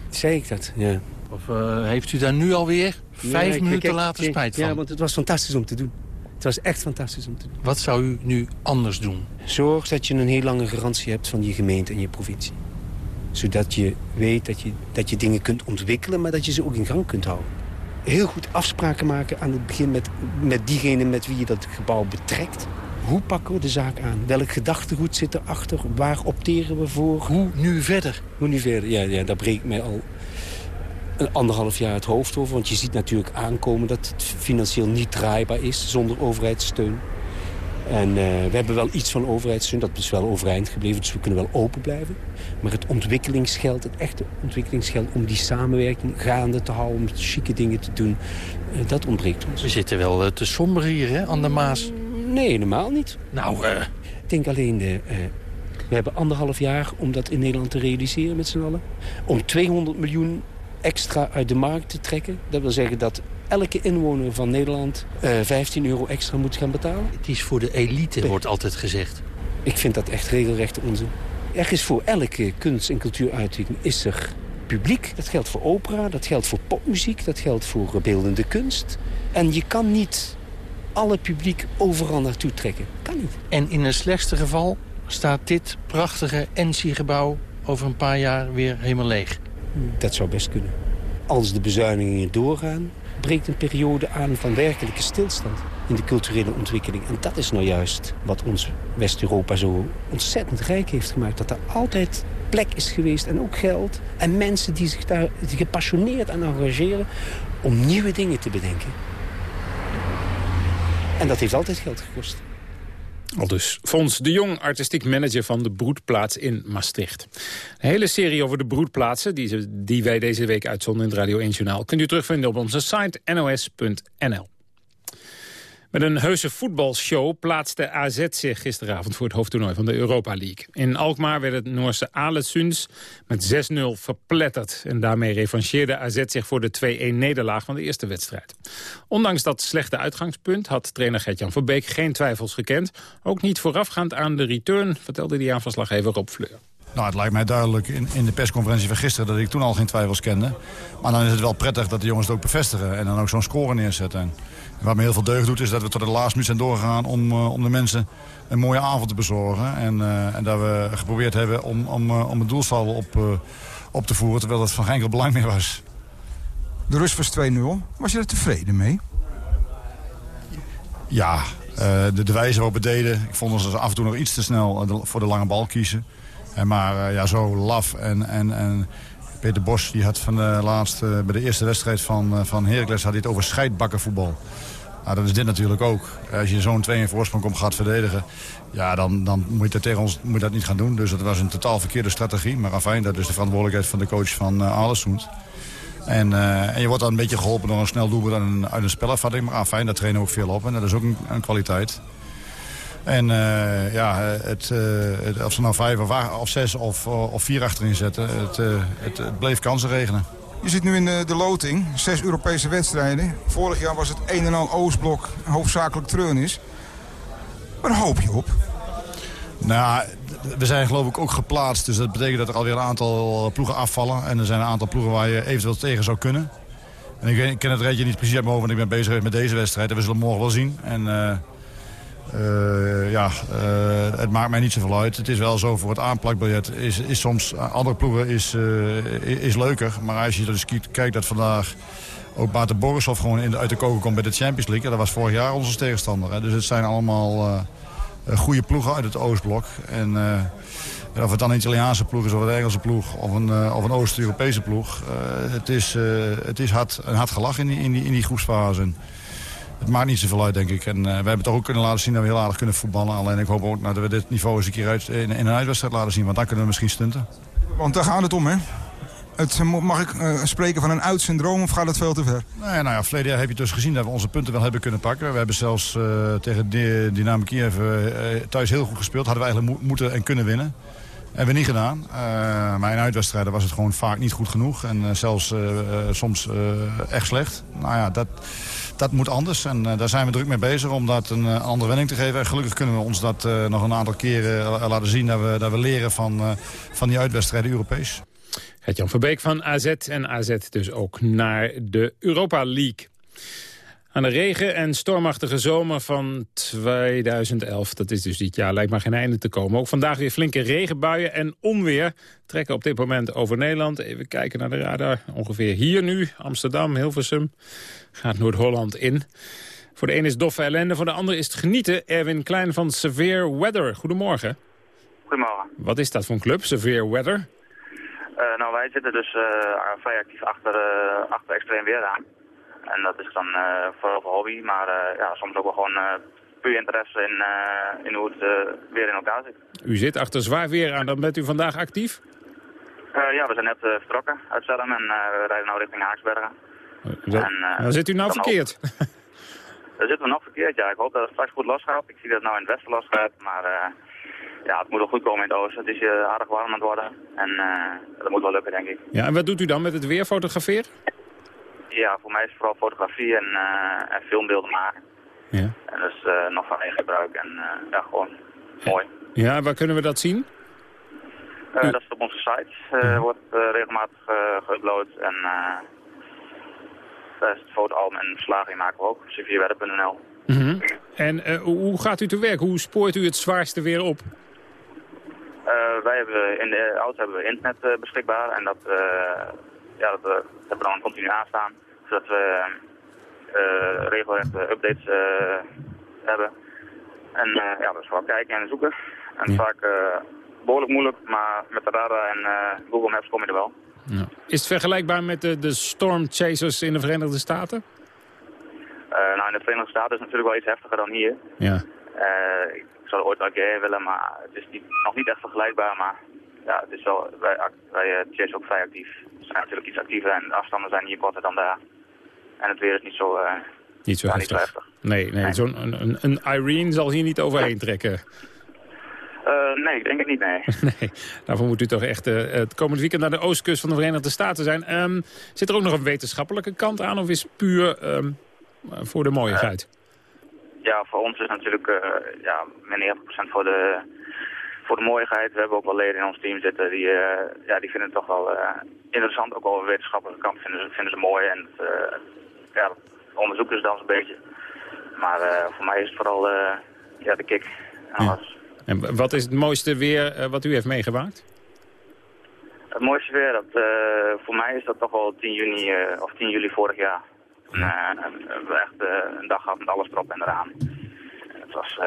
Speaker 17: Zei ik dat, ja.
Speaker 18: Of uh, heeft u daar nu alweer vijf minuten kijk, later kijk, spijt van?
Speaker 17: Ja, want het was fantastisch om te doen. Het was echt fantastisch om te doen.
Speaker 18: Wat zou u nu anders doen?
Speaker 17: Zorg dat je een heel lange garantie hebt van je gemeente en je provincie. Zodat je weet dat je, dat je dingen kunt ontwikkelen, maar dat je ze ook in gang kunt houden. Heel goed afspraken maken aan het begin met, met diegene met wie je dat gebouw betrekt. Hoe pakken we de zaak aan? Welk gedachtegoed zit erachter? Waar opteren we voor?
Speaker 18: Hoe nu verder?
Speaker 17: Hoe nu verder? Ja, ja daar breekt mij al een anderhalf jaar het hoofd over. Want je ziet natuurlijk aankomen dat het financieel niet draaibaar is zonder overheidssteun. En uh, we hebben wel iets van overheidssteun, dat is wel overeind gebleven, dus we kunnen wel open blijven. Maar het ontwikkelingsgeld, het echte ontwikkelingsgeld om die samenwerking gaande te houden, om chique dingen te doen, uh, dat ontbreekt ons.
Speaker 18: We zitten wel uh, te somber hier, hè, aan de Maas.
Speaker 17: Nee, helemaal niet.
Speaker 18: Nou, uh...
Speaker 17: Ik denk alleen, de, uh, we hebben anderhalf jaar om dat in Nederland te realiseren met z'n allen. Om 200 miljoen extra uit de markt te trekken. Dat wil zeggen dat elke inwoner van Nederland uh, 15 euro extra moet gaan betalen.
Speaker 18: Het is voor de elite, nee. wordt altijd gezegd.
Speaker 17: Ik vind dat echt regelrechte onzin. Er is voor elke kunst- en cultuuruiting is er publiek. Dat geldt voor opera, dat geldt voor popmuziek, dat geldt voor beeldende kunst. En je kan niet alle publiek overal naartoe trekken. Kan niet.
Speaker 18: En in het slechtste geval staat dit prachtige NC-gebouw over een paar jaar weer helemaal leeg.
Speaker 17: Dat zou best kunnen. Als de bezuinigingen doorgaan, breekt een periode aan van werkelijke stilstand in de culturele ontwikkeling. En dat is nou juist wat ons West-Europa zo ontzettend rijk heeft gemaakt. Dat er altijd plek is geweest en ook geld. En mensen die zich daar gepassioneerd aan engageren om nieuwe dingen te bedenken. En dat heeft altijd geld gekost.
Speaker 7: Al dus Fons de Jong, artistiek manager van de Broedplaats in Maastricht. Een hele serie over de broedplaatsen die, die wij deze week uitzonden in het Radio 1 Journaal... kunt u terugvinden op onze site nos.nl. Met een heuse voetbalshow plaatste AZ zich gisteravond voor het hoofdtoernooi van de Europa League. In Alkmaar werd het Noorse Alessunds met 6-0 verpletterd. En daarmee revancheerde AZ zich voor de 2-1-nederlaag van de eerste wedstrijd. Ondanks dat slechte uitgangspunt had trainer Gert-Jan Verbeek geen twijfels gekend. Ook niet voorafgaand aan de return, vertelde die aanverslaggever Rob Fleur.
Speaker 20: Nou, het lijkt mij duidelijk in, in de persconferentie van gisteren dat ik toen al geen twijfels kende. Maar dan is het wel prettig dat de jongens het ook bevestigen en dan ook zo'n score neerzetten. Wat me heel veel deugd doet is dat we tot de laatste minuut zijn doorgegaan om, uh, om de mensen een mooie avond te bezorgen. En, uh, en dat we geprobeerd hebben om, om, uh, om het doelsaldo op, op te voeren, terwijl dat van geen enkel belang meer was.
Speaker 21: De rust was 2-0. Was je er tevreden mee?
Speaker 20: Ja, de, de wijze waarop we deden. Ik vond ons af en toe nog iets te snel voor de lange bal kiezen. En maar ja, zo laf en, en, en Peter Bos die had van de laatste, bij de eerste wedstrijd van, van Heracles had hij het over scheidbakkenvoetbal. Nou, dat is dit natuurlijk ook. Als je zo'n 2 in voorsprong komt gaat verdedigen... ja, dan, dan moet je dat tegen ons moet dat niet gaan doen. Dus dat was een totaal verkeerde strategie. Maar afijn, dat is de verantwoordelijkheid van de coach van uh. En, en je wordt dan een beetje geholpen door een snel doelpunt uit een, uit. Maar afijn, daar trainen we ook veel op. En dat is ook een, een kwaliteit. En uh, ja, het, uh, het, of ze nou vijf of, of zes of, of vier achterin zetten, het, uh, het, het bleef kansen regenen.
Speaker 21: Je zit nu in de, de, loting, zes Europese wedstrijden. Vorig jaar was het een en al Oostblok, hoofdzakelijk treurnis. Waar hoop je op?
Speaker 20: Nou, we zijn geloof ik ook geplaatst. Dus dat betekent dat er alweer een aantal ploegen afvallen. En er zijn een aantal ploegen waar je eventueel tegen zou kunnen. En ik, ik ken het rijtje niet precies uit mijn hoofd, want ik ben bezig met deze wedstrijd. En we zullen morgen wel zien. En, Uh, ja, uh, het maakt mij niet zoveel uit. Het is wel zo, voor het aanplakbiljet is, is soms... Andere ploegen is, uh, is leuker. Maar als je dus kijkt dat vandaag ook Maarten Borisov gewoon uit de koken komt bij de Champions League. Dat was vorig jaar onze tegenstander. Hè. Dus het zijn allemaal goede ploegen uit het Oostblok. En of het dan een Italiaanse ploeg is of een Engelse ploeg of een, of een Oost-Europese ploeg. het, is, het is hard, een hard gelach in die, in die, in die groepsfase het maakt niet zoveel uit, denk ik. En uh, we hebben toch ook kunnen laten zien dat we heel aardig kunnen voetballen. Alleen ik hoop ook dat we dit niveau eens een keer uit, in, in een uitwedstrijd laten zien. Want dan kunnen we misschien stunten.
Speaker 21: Want daar gaat het om, hè? Het, mag ik uh, spreken van een oud syndroom of gaat het veel te ver?
Speaker 20: Nou ja, nou ja, verleden jaar heb je dus gezien dat we onze punten wel hebben kunnen pakken. We hebben zelfs uh, tegen Dynamo Kiev thuis heel goed gespeeld. Hadden we eigenlijk mo moeten en kunnen winnen. Hebben we niet gedaan. Maar in uitwedstrijden was het gewoon vaak niet goed genoeg. En zelfs soms echt slecht. Nou ja, dat dat moet anders. En uh, daar zijn we druk mee bezig om dat een uh, andere wending te geven. En gelukkig kunnen we ons dat uh, nog een aantal keren laten zien... dat we, dat we leren van, van die uitwedstrijden Europees.
Speaker 7: Het-Jan Verbeek van AZ en AZ dus ook naar de Europa League. Aan de regen- en stormachtige zomer van 2011, dat is dus dit jaar, lijkt maar geen einde te komen. Ook vandaag weer flinke regenbuien en onweer trekken op dit moment over Nederland. Even kijken naar de radar. Ongeveer hier nu, Amsterdam, Hilversum, gaat Noord-Holland in. Voor de een is doffe ellende, voor de ander is het genieten. Erwin Klein van Severe Weather, goedemorgen.
Speaker 22: Goedemorgen.
Speaker 7: Wat is dat voor een club, Severe Weather?
Speaker 22: Uh, nou, wij zitten dus uh, vrij actief achter, uh, achter extreem weer aan. En dat is dan uh, vooral voor hobby, maar uh, ja, soms ook wel gewoon uh, puur interesse in, in hoe het weer in elkaar zit.
Speaker 7: U zit achter zwaar weer aan, dan bent u vandaag actief?
Speaker 22: ja, we zijn net vertrokken uit Zelm en we rijden nu richting Haaksbergen.
Speaker 7: Dat, en, dan zit u nou verkeerd?
Speaker 22: daar zitten we nog verkeerd, ja. Ik hoop dat het straks goed losgaat. Ik zie dat het nou in het westen losgaat, maar ja, het moet wel goed komen in het oosten. Het is aardig warm aan het worden en dat moet wel lukken, denk ik.
Speaker 7: Ja, en wat doet u dan met het weer? Fotografeert?
Speaker 22: Ja, voor mij is het vooral fotografie en, uh, en filmbeelden maken.
Speaker 7: Ja.
Speaker 22: En dus nog van eigen gebruik en uh, ja, gewoon mooi.
Speaker 7: Ja, waar kunnen we dat zien?
Speaker 22: dat is op onze site. Ja. Wordt regelmatig geüpload en daar is het fotoalbum en verslaging maken we ook.
Speaker 7: mm -hmm. En hoe gaat u te werk? Hoe spoort u het zwaarste weer op?
Speaker 22: wij hebben in de auto hebben we internet beschikbaar en dat ja, dat, we, hebben we dan continu aanstaan. Zodat we uh, regelrecht updates uh, hebben. En ja, dus vooral kijken en zoeken. En ja. vaak behoorlijk moeilijk, maar met de radar en Google Maps kom je er wel.
Speaker 7: Ja. Is het vergelijkbaar met de, de Storm Chasers in de Verenigde Staten?
Speaker 22: nou, in de Verenigde Staten is het natuurlijk wel iets heftiger dan hier.
Speaker 7: Ja.
Speaker 22: ik zou er ooit wel keer willen, maar het is niet, nog niet echt vergelijkbaar. Maar ja, het is wel, wij, wij chasen ook vrij actief zijn natuurlijk iets actiever en de afstanden zijn hier korter dan daar. En het weer is niet zo, uh,
Speaker 7: niet zo,
Speaker 22: ja,
Speaker 7: heftig.
Speaker 22: Niet zo heftig.
Speaker 7: Nee, nee, nee. zo'n een, een, Irene zal hier niet overheen trekken.
Speaker 22: Uh, nee, ik denk het niet, nee.
Speaker 7: nee, daarvoor moet u toch echt uh, het komend weekend naar de oostkust van de Verenigde Staten zijn. Um, zit er ook nog een wetenschappelijke kant aan of is het puur um, voor de mooiigheid?
Speaker 22: ja, voor ons is natuurlijk ja, meer 90% voor de, voor de mooiigheid. We hebben ook wel leden in ons team zitten die, ja, die vinden het toch wel interessant. Ook wel de wetenschappelijke kant vinden ze, vinden ze mooi. En ja, dan een beetje. Maar voor mij is het vooral ja, de kick. En,
Speaker 7: ja. en wat is het mooiste weer wat u heeft meegemaakt?
Speaker 22: Het mooiste weer, dat, voor mij is dat toch wel 10 juni of 10 juli vorig jaar. Ja. En, we echt een dag gehad met alles erop en eraan. Het was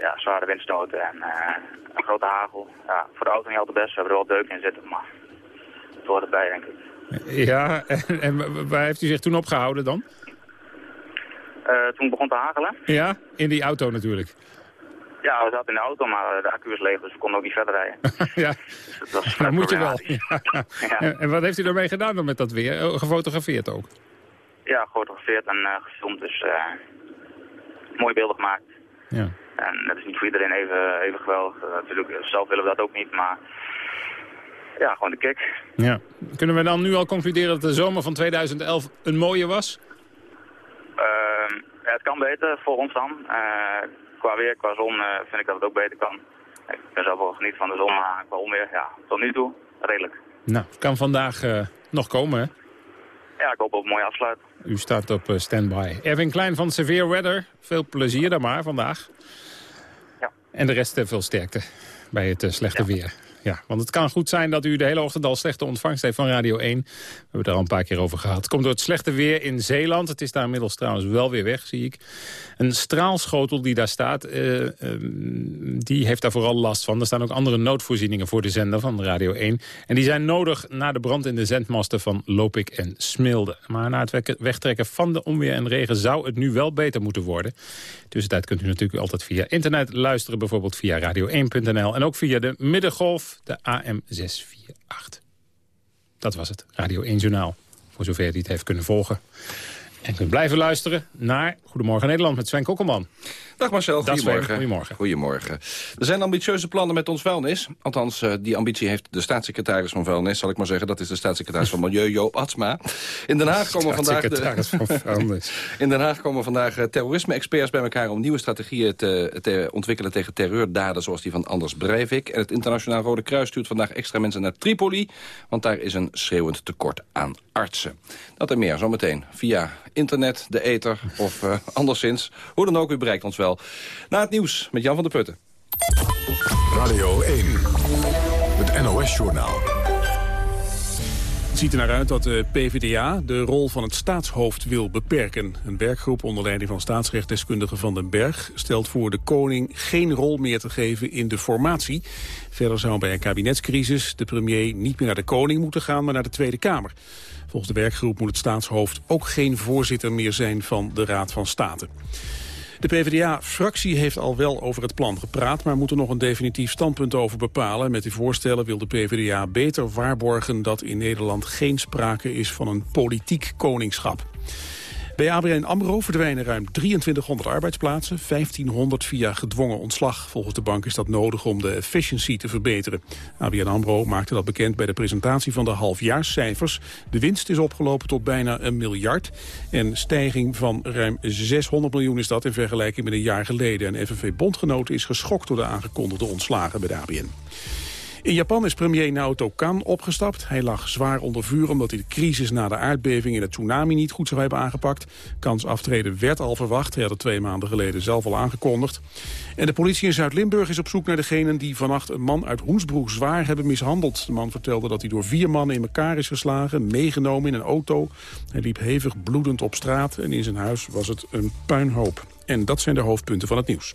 Speaker 22: ja, zware windstoten en een grote hagel. Ja, voor de auto niet altijd best. We hebben er wel deuk in zitten, maar het hoort erbij, denk ik.
Speaker 7: Ja, en, en waar heeft u zich toen opgehouden dan?
Speaker 22: Uh, toen begon te hagelen.
Speaker 7: Ja, in die auto natuurlijk.
Speaker 22: Ja, we zaten in de auto, maar de accu is leeg, dus we konden ook niet verder rijden.
Speaker 7: ja, dus dat, was dat moet je wel. Ja. ja. En wat heeft u daarmee gedaan dan met dat weer? Gefotografeerd ook?
Speaker 22: Ja, gefotografeerd en uh, gefilmd, dus uh, mooie beelden gemaakt.
Speaker 7: Ja.
Speaker 22: En dat is niet voor iedereen even, even geweldig. Natuurlijk, zelf willen we dat ook niet, maar ja, gewoon de kick.
Speaker 7: Ja. Kunnen we dan nu al concluderen dat de zomer van 2011 een mooie was?
Speaker 22: Uh, ja, het kan beter voor ons dan. Uh, qua weer, qua zon uh, vind ik dat het ook beter kan. Ik ben zelf wel geniet van de zon, maar qua onweer, ja, tot nu toe redelijk.
Speaker 7: Nou, kan vandaag uh, nog komen, hè?
Speaker 22: Ja, ik hoop op een mooie afsluit.
Speaker 7: U staat op standby. Erwin Klein van Severe Weather. Veel plezier dan maar vandaag. En de rest veel sterkte bij het slechte weer. Ja, want het kan goed zijn dat u de hele ochtend al slechte ontvangst heeft van Radio 1. We hebben het er al een paar keer over gehad. Het komt door het slechte weer in Zeeland. Het is daar inmiddels trouwens wel weer weg, zie ik. Een straalschotel die daar staat, uh, die heeft daar vooral last van. Er staan ook andere noodvoorzieningen voor de zender van Radio 1. En die zijn nodig na de brand in de zendmasten van Lopik en Smilde. Maar na het wegtrekken van de onweer en regen zou het nu wel beter moeten worden. Tussentijd kunt u natuurlijk altijd via internet luisteren. Bijvoorbeeld via radio1.nl en ook via de middengolf, de AM648. Dat was het, Radio 1 Journaal. Voor zover u het heeft kunnen volgen. En kunt blijven luisteren naar Goedemorgen Nederland met Sven Kokkelman.
Speaker 23: Dag Marcel, goedemorgen.
Speaker 7: goedemorgen.
Speaker 23: Goedemorgen. Er zijn ambitieuze plannen met ons vuilnis. Althans, uh, die ambitie heeft de staatssecretaris van vuilnis, zal ik maar zeggen. Dat is de staatssecretaris van Milieu, Joop Atsma. In Den Haag komen vandaag... De,
Speaker 7: van vuilnis.
Speaker 23: In Den Haag komen vandaag uh, terrorisme-experts bij elkaar... om nieuwe strategieën te, te, ontwikkelen tegen terreurdaden... zoals die van Anders Breivik. En het Internationaal Rode Kruis stuurt vandaag extra mensen naar Tripoli... want daar is een schreeuwend tekort aan artsen. Dat en meer zometeen via internet, de ether of uh, anderszins. Hoe dan ook, u bereikt ons wel. Na het nieuws met Jan van der Putten.
Speaker 1: Radio 1, het NOS-journaal.
Speaker 2: Het ziet er naar uit dat de PvdA de rol van het staatshoofd wil beperken. Een werkgroep onder leiding van staatsrechtdeskundige Van den Berg... stelt voor de koning geen rol meer te geven in de formatie. Verder zou bij een kabinetscrisis de premier niet meer naar de koning moeten gaan... maar naar de Tweede Kamer. Volgens de werkgroep moet het staatshoofd ook geen voorzitter meer zijn van de Raad van State. De PvdA-fractie heeft al wel over het plan gepraat... maar moet er nog een definitief standpunt over bepalen. Met die voorstellen wil de PvdA beter waarborgen... dat in Nederland geen sprake is van een politiek koningschap. Bij ABN AMRO verdwijnen ruim 2300 arbeidsplaatsen, 1500 via gedwongen ontslag. Volgens de bank is dat nodig om de efficiency te verbeteren. ABN AMRO maakte dat bekend bij de presentatie van de halfjaarscijfers. De winst is opgelopen tot bijna een miljard. En stijging van ruim 600 miljoen is dat in vergelijking met een jaar geleden. En FNV-bondgenoten is geschokt door de aangekondigde ontslagen bij de ABN. In Japan is premier Naoto Kan opgestapt. Hij lag zwaar onder vuur omdat hij de crisis na de aardbeving en de tsunami niet goed zou hebben aangepakt. Kans aftreden werd al verwacht. Hij had het twee maanden geleden zelf al aangekondigd. En de politie in Zuid-Limburg is op zoek naar degenen die vannacht een man uit Hoensbroek zwaar hebben mishandeld. De man vertelde dat hij door vier mannen in elkaar is geslagen, meegenomen in een auto. Hij liep hevig bloedend op straat en in zijn huis was het een puinhoop. En dat zijn de hoofdpunten van het nieuws.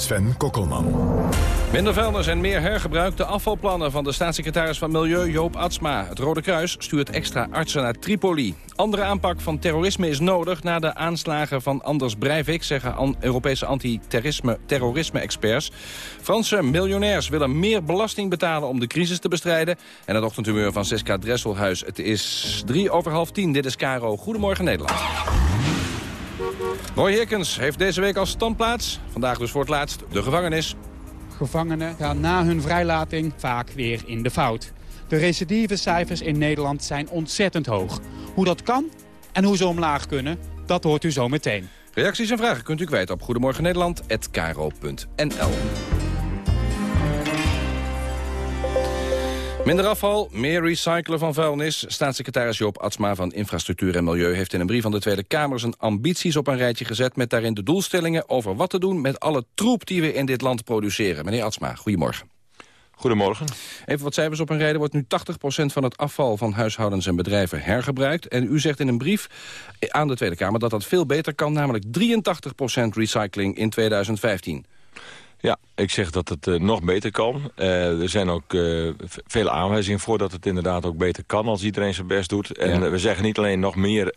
Speaker 1: Sven Kokkelman.
Speaker 23: Minder vuilnis en meer hergebruik. De afvalplannen van de staatssecretaris van Milieu Joop Atsma. Het Rode Kruis stuurt extra artsen naar Tripoli. Andere aanpak van terrorisme is nodig na de aanslagen van Anders Breivik... zeggen Europese anti-terrorisme-experts. Franse miljonairs willen meer belasting betalen om de crisis te bestrijden. En het ochtendhumeur van Siska Dresselhuis. Het is drie over half tien. Dit is Caro. Goedemorgen Nederland. Roy Hirkens heeft deze week als standplaats. Vandaag dus voor het laatst de gevangenis.
Speaker 24: Gevangenen gaan na hun vrijlating vaak weer in de fout. De recidivecijfers in Nederland zijn ontzettend hoog. Hoe dat kan en hoe ze omlaag kunnen, dat hoort u zo meteen.
Speaker 23: Reacties en vragen kunt u kwijt op goedemorgennederland.nl. Minder afval, meer recyclen van vuilnis. Staatssecretaris Joop Atsma van Infrastructuur en Milieu... heeft in een brief van de Tweede Kamer zijn ambities op een rijtje gezet... met daarin de doelstellingen over wat te doen met alle troep die we in dit land produceren. Meneer Atsma, goedemorgen.
Speaker 25: Goedemorgen.
Speaker 23: Even wat cijfers op een rijden. wordt nu 80% van het afval van huishoudens en bedrijven hergebruikt. En u zegt in een brief aan de Tweede Kamer dat dat veel beter kan... namelijk 83% recycling in 2015.
Speaker 25: Ja, ik zeg dat het uh, nog beter kan. Uh, er zijn ook uh, vele aanwijzingen voor dat het inderdaad ook beter kan... als iedereen zijn best doet. En ja. we zeggen niet alleen nog meer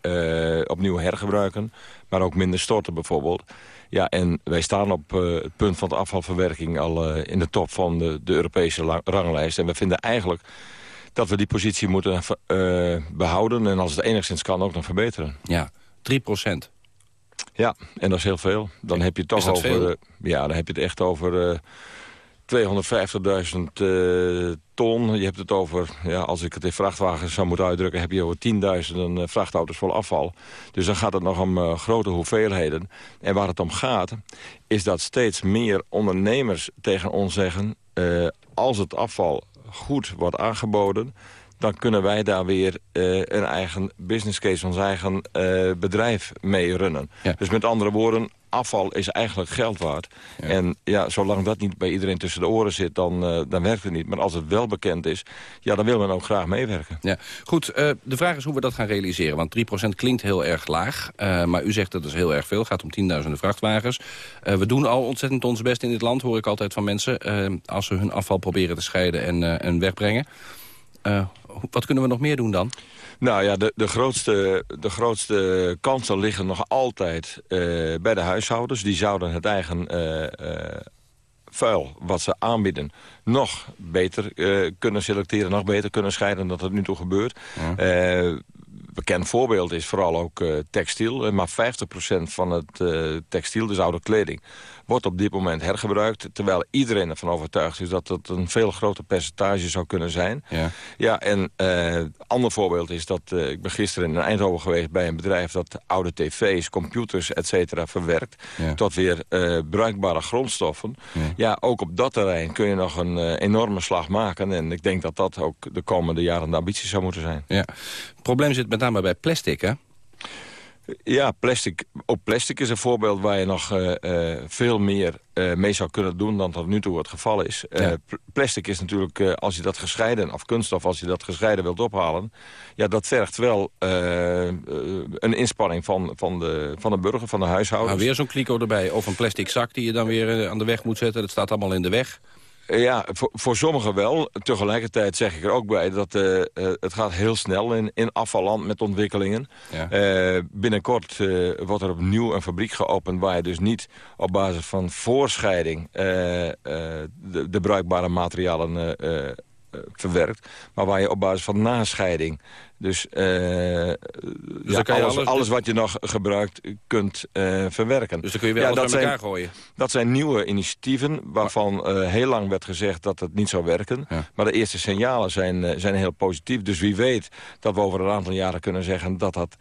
Speaker 25: opnieuw hergebruiken... maar ook minder storten bijvoorbeeld. Ja, en wij staan op het punt van de afvalverwerking... al in de top van de, de Europese ranglijst. En we vinden eigenlijk dat we die positie moeten behouden... en als het enigszins kan ook nog verbeteren.
Speaker 23: Ja, 3 procent.
Speaker 25: Ja, en dat is heel veel. Dan heb je het toch over. Uh, ja, dan heb je het echt over uh, 250.000 uh, ton. Je hebt het over, ja, als ik het in vrachtwagens zou moeten uitdrukken... heb je over tienduizenden vrachtauto's vol afval. Dus dan gaat het nog om uh, grote hoeveelheden. En waar het om gaat, is dat steeds meer ondernemers tegen ons zeggen... Uh, als het afval goed wordt aangeboden dan kunnen wij daar weer uh, een eigen business case, ons eigen uh, bedrijf mee runnen.
Speaker 23: Ja.
Speaker 25: Dus met andere woorden, afval is eigenlijk geld waard.
Speaker 23: Ja.
Speaker 25: En ja, zolang dat niet bij iedereen tussen de oren zit, dan, uh, dan werkt het niet. Maar als het wel bekend is, ja, dan wil men ook graag meewerken.
Speaker 23: Ja. Goed, uh, de vraag is hoe we dat gaan realiseren. Want 3% klinkt heel erg laag. Uh, maar u zegt dat is heel erg veel. Het gaat om tienduizenden vrachtwagens. we doen al ontzettend ons best in dit land, hoor ik altijd van mensen. als ze hun afval proberen te scheiden en, en wegbrengen. Wat kunnen we nog meer doen dan?
Speaker 25: Nou ja, de, de, grootste, de grootste kansen liggen nog altijd uh, bij de huishoudens. Die zouden het eigen uh, uh, vuil wat ze aanbieden nog beter kunnen selecteren, nog beter kunnen scheiden dan dat nu toe gebeurt. Ja. bekend voorbeeld is vooral ook textiel. maar 50% van het textiel, dus oude kleding wordt op dit moment hergebruikt. Terwijl iedereen ervan overtuigd is dat het een veel groter percentage zou kunnen zijn.
Speaker 23: Ja,
Speaker 25: ja en een uh, ander voorbeeld is dat... Uh, ik ben gisteren in Eindhoven geweest bij een bedrijf... dat oude tv's, computers, et cetera, verwerkt...
Speaker 23: Ja.
Speaker 25: tot weer uh, bruikbare grondstoffen.
Speaker 23: Ja.
Speaker 25: ja. ook op dat terrein kun je nog een enorme slag maken. En ik denk dat dat ook de komende jaren de ambitie zou moeten zijn.
Speaker 23: Ja. Het probleem zit met name bij plastic, hè?
Speaker 25: Ja, plastic. Ook plastic is een voorbeeld waar je nog uh, uh, veel meer uh, mee zou kunnen doen dan tot nu toe het geval is.
Speaker 23: Ja.
Speaker 25: plastic is natuurlijk, als je dat gescheiden, of kunststof, als je dat gescheiden wilt ophalen, ja, dat vergt wel een inspanning van, van, de, van de burger, van de huishoudens.
Speaker 23: Nou, weer zo'n kliko erbij, of een plastic zak die je dan weer aan de weg moet zetten. Dat staat allemaal in de weg.
Speaker 25: Ja, voor, voor sommigen wel. Tegelijkertijd zeg ik er ook bij dat uh, uh, het gaat heel snel in, in afvalland met ontwikkelingen.
Speaker 23: Ja.
Speaker 25: Uh, binnenkort wordt er opnieuw een fabriek geopend waar je dus niet op basis van voorscheiding de, de, bruikbare materialen verwerkt. Maar waar je op basis van nascheiding dus, uh,
Speaker 23: dus
Speaker 25: ja,
Speaker 23: kan
Speaker 25: alles,
Speaker 23: alles,
Speaker 25: alles, wat je nog gebruikt kunt uh, verwerken.
Speaker 23: Dus dan kun je weer
Speaker 25: ja,
Speaker 23: alles
Speaker 25: zijn,
Speaker 23: elkaar gooien.
Speaker 25: Dat zijn nieuwe initiatieven waarvan uh, heel lang werd gezegd dat het niet zou werken.
Speaker 23: Ja.
Speaker 25: Maar de eerste signalen zijn, zijn heel positief. Dus wie weet dat we over een aantal jaren kunnen zeggen dat dat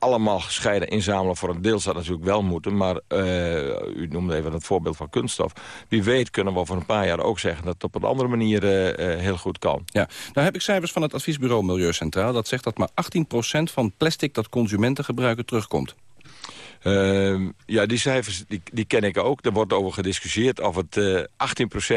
Speaker 25: allemaal gescheiden inzamelen voor een deel zou natuurlijk wel moeten. Maar uh, u noemde even het voorbeeld van kunststof. Wie weet kunnen we over een paar jaar ook zeggen dat het op een andere manier uh, heel goed kan.
Speaker 23: Ja, nou heb ik cijfers van het adviesbureau Milieu Centraal. Dat zegt dat maar 18% van plastic dat consumenten gebruiken terugkomt.
Speaker 25: Uh, ja, die cijfers die, die ken ik ook. Er wordt over gediscussieerd of het uh,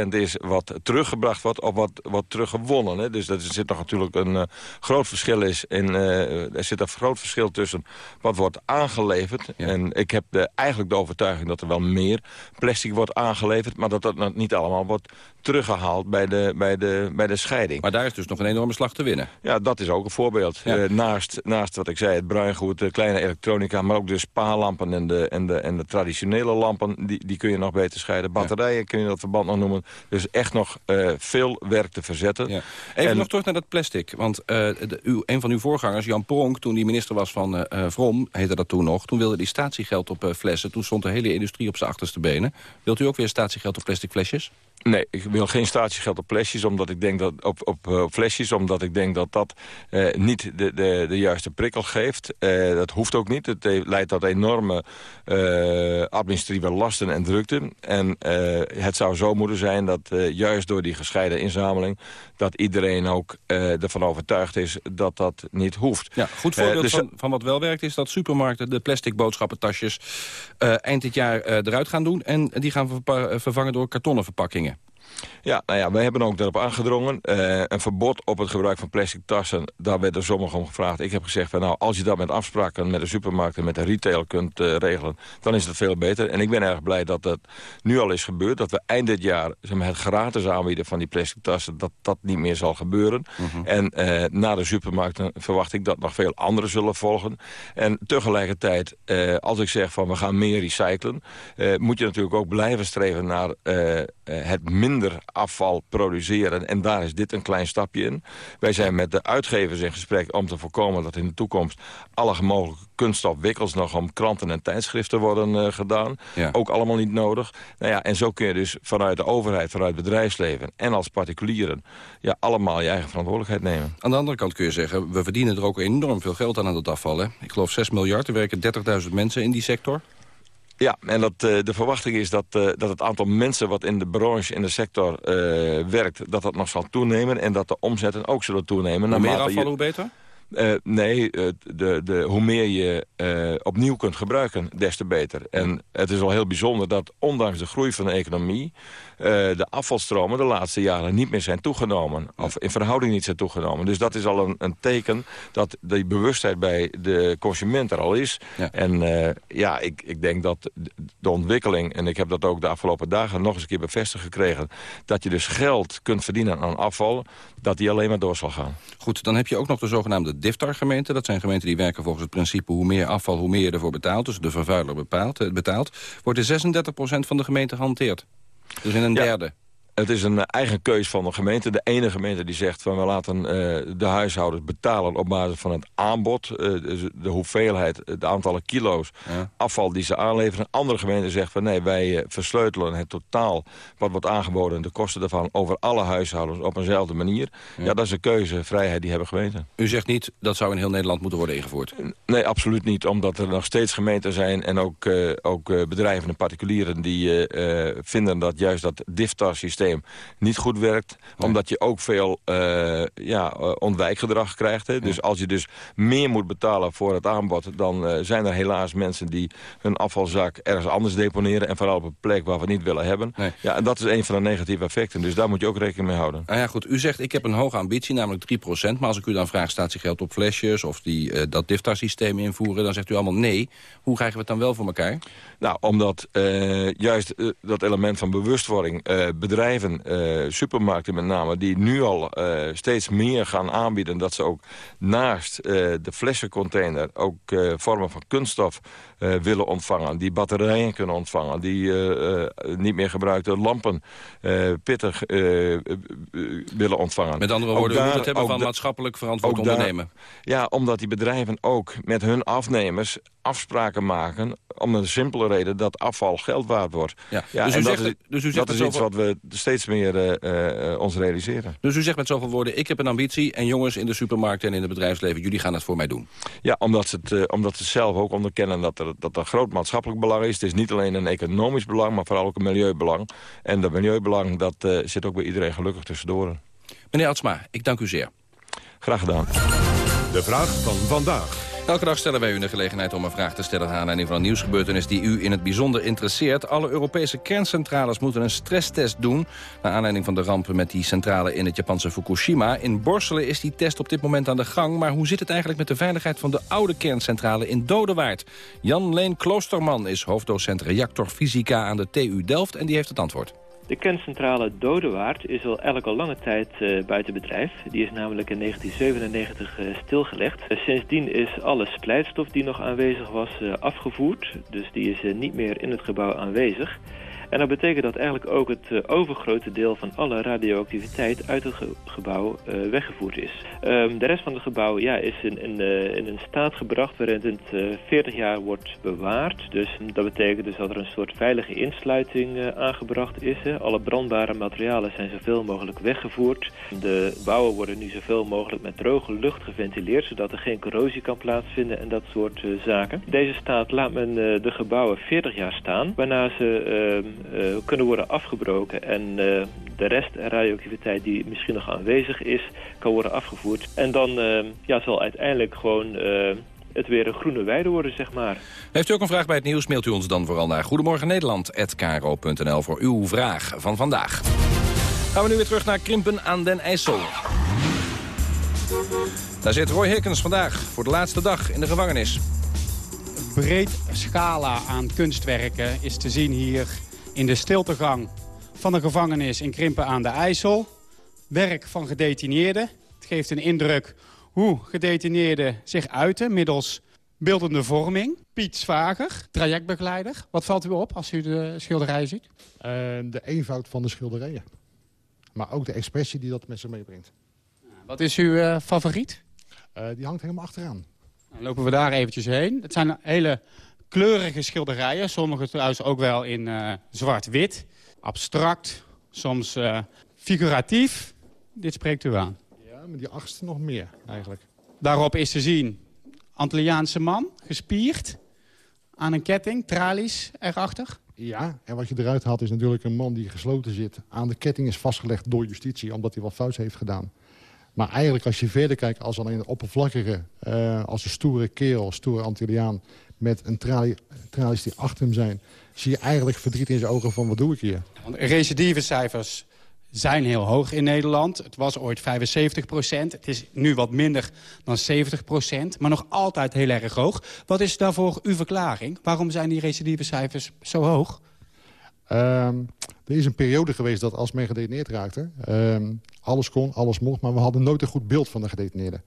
Speaker 25: 18% is wat teruggebracht wordt... of wat, wat teruggewonnen. Hè. Dus dat er zit nog natuurlijk een uh, groot verschil is. In, er zit een groot verschil tussen wat wordt aangeleverd.
Speaker 23: Ja.
Speaker 25: En ik heb de, eigenlijk de overtuiging dat er wel meer plastic wordt aangeleverd... maar dat dat niet allemaal wordt teruggehaald bij de, bij, de, bij de scheiding.
Speaker 23: Maar daar is dus nog een enorme slag te winnen.
Speaker 25: Ja, dat is ook een voorbeeld.
Speaker 23: Ja.
Speaker 25: naast, naast wat ik zei, het bruingoed, de kleine elektronica... maar ook de spaarlampen en de, en de, en de traditionele lampen... Die, die kun je nog beter scheiden. Batterijen ja. kun je dat verband nog noemen. Dus echt nog uh, veel werk te verzetten.
Speaker 23: Ja. Even
Speaker 25: en,
Speaker 23: nog terug naar dat plastic. Want uh, de, uw, een van uw voorgangers, Jan Pronk, toen die minister was van uh, Vrom... heette dat toen nog, toen wilde hij statiegeld op flessen. Toen stond de hele industrie op zijn achterste benen. Wilt u ook weer statiegeld op plastic flesjes?
Speaker 25: Nee, ik wil geen statiegeld op flesjes, omdat ik denk dat op, op, op flesjes, omdat ik denk dat dat niet de, de, de juiste prikkel geeft. Dat hoeft ook niet. Het leidt tot enorme uh, administratieve lasten en drukte. En het zou zo moeten zijn dat juist door die gescheiden inzameling, dat iedereen ook ervan overtuigd is dat dat niet hoeft.
Speaker 23: Ja, goed voorbeeld dus, van, van, wat wel werkt is dat supermarkten de plastic boodschappentasjes eind dit jaar eruit gaan doen en die gaan vervangen door kartonnen verpakkingen.
Speaker 25: Ja, nou ja, wij hebben ook daarop aangedrongen. Uh, een verbod op het gebruik van plastic tassen, daar werden sommigen om gevraagd. Ik heb gezegd, van, nou, als je dat met afspraken met de supermarkt en met de retail kunt uh, regelen, dan is dat veel beter. En ik ben erg blij dat dat nu al is gebeurd. Dat we eind dit jaar zeg maar, het gratis aanbieden van die plastic tassen, dat dat niet meer zal gebeuren.
Speaker 23: Mhm.
Speaker 25: En uh, na de supermarkten verwacht ik dat nog veel anderen zullen volgen. En tegelijkertijd, als ik zeg van we gaan meer recyclen, moet je natuurlijk ook blijven streven naar het minder minder afval produceren. En daar is dit een klein stapje in. Wij zijn met de uitgevers in gesprek om te voorkomen dat in de toekomst alle mogelijke kunststofwikkels nog om kranten en tijdschriften worden uh, gedaan. Ook allemaal niet nodig. Nou ja, en zo kun je dus vanuit de overheid, vanuit het bedrijfsleven en als particulieren ja, allemaal je eigen verantwoordelijkheid nemen.
Speaker 23: Aan de andere kant kun je zeggen, we verdienen er ook enorm veel geld aan aan het afval. Hè? Ik geloof 6 miljard, er werken 30.000 mensen in die sector.
Speaker 25: Ja, en dat, uh, de verwachting is dat, uh, dat het aantal mensen wat in de branche, in de sector uh, werkt, dat dat nog zal toenemen. En dat de omzetten ook zullen toenemen.
Speaker 23: Hoe meer afval, je... hoe beter?
Speaker 25: Uh, nee, de, de, hoe meer je uh, opnieuw kunt gebruiken, des te beter. En het is al heel bijzonder dat ondanks de groei van de economie... Uh, de afvalstromen de laatste jaren niet meer zijn toegenomen. Of in verhouding niet zijn toegenomen. Dus dat is al een, een teken dat die bewustheid bij de consument er al is. Ja. En ja, ik, ik denk dat de ontwikkeling... en ik heb dat ook de afgelopen dagen nog eens een keer bevestigd gekregen... dat je dus geld kunt verdienen aan afval... dat die alleen maar door zal gaan.
Speaker 23: Goed, dan heb je ook nog de zogenaamde DIFTAR-gemeenten. Dat zijn gemeenten die werken volgens het principe... hoe meer afval, hoe meer je ervoor betaalt. Dus de vervuiler bepaalt, betaalt. Wordt in 36% van de gemeente gehanteerd. Dus in een derde.
Speaker 25: Het is een eigen keus van de gemeente. De ene gemeente die zegt van we laten uh, de huishoudens betalen op basis van het aanbod. Uh, de, de, hoeveelheid, het aantal kilo's ja. afval die ze aanleveren. Een andere gemeente zegt van nee, wij versleutelen het totaal wat wordt aangeboden. De kosten daarvan over alle huishoudens op eenzelfde manier. Ja. ja. dat is een keuze, vrijheid die hebben gemeenten.
Speaker 23: U zegt niet dat zou in heel Nederland moeten worden ingevoerd?
Speaker 25: Nee, absoluut niet. Omdat er nog steeds gemeenten zijn en ook, ook bedrijven en particulieren die vinden dat juist dat Niet goed werkt. Omdat je ook veel uh, ja, ontwijkgedrag krijgt. Hè. Dus als je dus meer moet betalen voor het aanbod... dan uh, zijn er helaas mensen die hun afvalzak ergens anders deponeren... en vooral op een plek waar we het niet willen hebben. Nee. Ja, en dat is een van de negatieve effecten. Dus daar moet je ook rekening mee houden.
Speaker 23: Ah ja, goed. U zegt, ik heb een hoge ambitie, namelijk 3% Maar als ik u dan vraag, staat zich geld op flesjes... of die, uh, dat DIFTA-systeem invoeren, dan zegt u allemaal nee. Hoe krijgen we het dan wel voor elkaar?
Speaker 25: Nou, omdat juist dat element van bewustwording... bedrijven bedrijven, uh, supermarkten met name... die nu al uh, steeds meer gaan aanbieden... dat ze ook naast uh, de flessencontainer ook vormen van kunststof willen ontvangen. Die batterijen kunnen ontvangen. Die niet meer gebruikte lampen pittig willen ontvangen.
Speaker 23: Met andere woorden, daar, het hebben van maatschappelijk verantwoord ondernemen.
Speaker 25: ja, omdat die bedrijven ook met hun afnemers afspraken maken... om een simpele reden dat afval geld waard wordt. Ja. ja dus u zegt, dat is, dus u zegt dat is iets wat we steeds meer uh, uh, ons realiseren.
Speaker 23: Dus u zegt met zoveel woorden, ik heb een ambitie... en jongens in de supermarkten en in het bedrijfsleven, jullie gaan het voor mij doen.
Speaker 25: Ja, omdat ze, het, uh, omdat ze zelf ook onderkennen dat er, dat er een groot maatschappelijk belang is. Het is niet alleen een economisch belang, maar vooral ook een milieubelang. En dat milieubelang, dat zit ook bij iedereen gelukkig tussendoor.
Speaker 23: Meneer Atsma, ik dank u zeer.
Speaker 25: Graag gedaan.
Speaker 1: De vraag van vandaag.
Speaker 23: Elke dag stellen wij u de gelegenheid om een vraag te stellen aan aanleiding van een nieuwsgebeurtenis die u in het bijzonder interesseert. Alle Europese kerncentrales moeten een stresstest doen. Naar aanleiding van de rampen met die centrale in het Japanse Fukushima. In Borselen is die test op dit moment aan de gang. Maar hoe zit het eigenlijk met de veiligheid van de oude kerncentrale in Dodewaard? Jan Leen Kloosterman is hoofddocent reactorfysica aan de TU Delft en die heeft het antwoord.
Speaker 26: De kerncentrale Dodewaard is al elke lange tijd uh, buiten bedrijf. Die is namelijk in 1997 uh, stilgelegd. Uh, sindsdien is alle splijtstof die nog aanwezig was afgevoerd. Dus die is niet meer in het gebouw aanwezig. En dat betekent dat eigenlijk ook het uh, overgrote deel van alle radioactiviteit uit het ge gebouw uh, weggevoerd is. Um, de rest van het gebouw ja, is in, in, in een staat gebracht waarin het 40 jaar wordt bewaard. Dus dat betekent dus dat er een soort veilige insluiting aangebracht is. Alle brandbare materialen zijn zoveel mogelijk weggevoerd. De bouwen worden nu zoveel mogelijk met droge lucht geventileerd, zodat er geen corrosie kan plaatsvinden en dat soort zaken. Deze staat laat men de gebouwen 40 jaar staan, waarna ze ehm, uh, kunnen worden afgebroken. En uh, de rest radioactiviteit die misschien nog aanwezig is, kan worden afgevoerd. En dan uh, ja, zal uiteindelijk gewoon het weer een groene weide worden, zeg maar.
Speaker 23: Heeft u ook een vraag bij het nieuws, mailt u ons dan vooral naar Goedemorgen Nederland@kro.nl voor uw vraag van vandaag. Gaan we nu weer terug naar Krimpen aan den IJssel. Daar zit Roy Hickens vandaag voor de laatste dag in de gevangenis.
Speaker 24: Breed scala aan kunstwerken is te zien hier in de stiltegang van de gevangenis in Krimpen aan de IJssel. Werk van gedetineerden. Het geeft een indruk hoe gedetineerden zich uiten middels beeldende vorming. Piet Zwager, trajectbegeleider. Wat valt u op als u de schilderijen ziet?
Speaker 27: Uh, de eenvoud van de schilderijen. Maar ook de expressie die dat met zich meebrengt.
Speaker 24: Wat is uw uh, favoriet?
Speaker 27: Uh, die hangt helemaal achteraan.
Speaker 24: Dan lopen we daar eventjes heen. Het zijn hele kleurige schilderijen. Sommige trouwens ook wel in uh, zwart-wit. Abstract, soms figuratief. Dit spreekt u aan.
Speaker 27: Ja, maar die achtste nog meer eigenlijk.
Speaker 24: Daarop is te zien Antilliaanse man, gespierd, aan een ketting, tralies erachter.
Speaker 27: Ja, en wat je eruit haalt is natuurlijk een man die gesloten zit. Aan de ketting is vastgelegd door justitie, omdat hij wat fout heeft gedaan. Maar eigenlijk als je verder kijkt als alleen een oppervlakkige, uh, als een stoere kerel, stoere Antilliaan... met een tralie, tralies die achter hem zijn, zie je eigenlijk verdriet in zijn ogen van wat doe ik hier.
Speaker 24: Want recidivecijfers zijn heel hoog in Nederland. Het was ooit 75 procent. Het is nu wat minder dan 70 procent. Maar nog altijd heel erg hoog. Wat is daarvoor uw verklaring? Waarom zijn die recidivecijfers zo hoog?
Speaker 27: Um, er is een periode geweest dat als men gedetineerd raakte... Um, alles kon, alles mocht, maar we hadden nooit een goed beeld van de gedetineerde.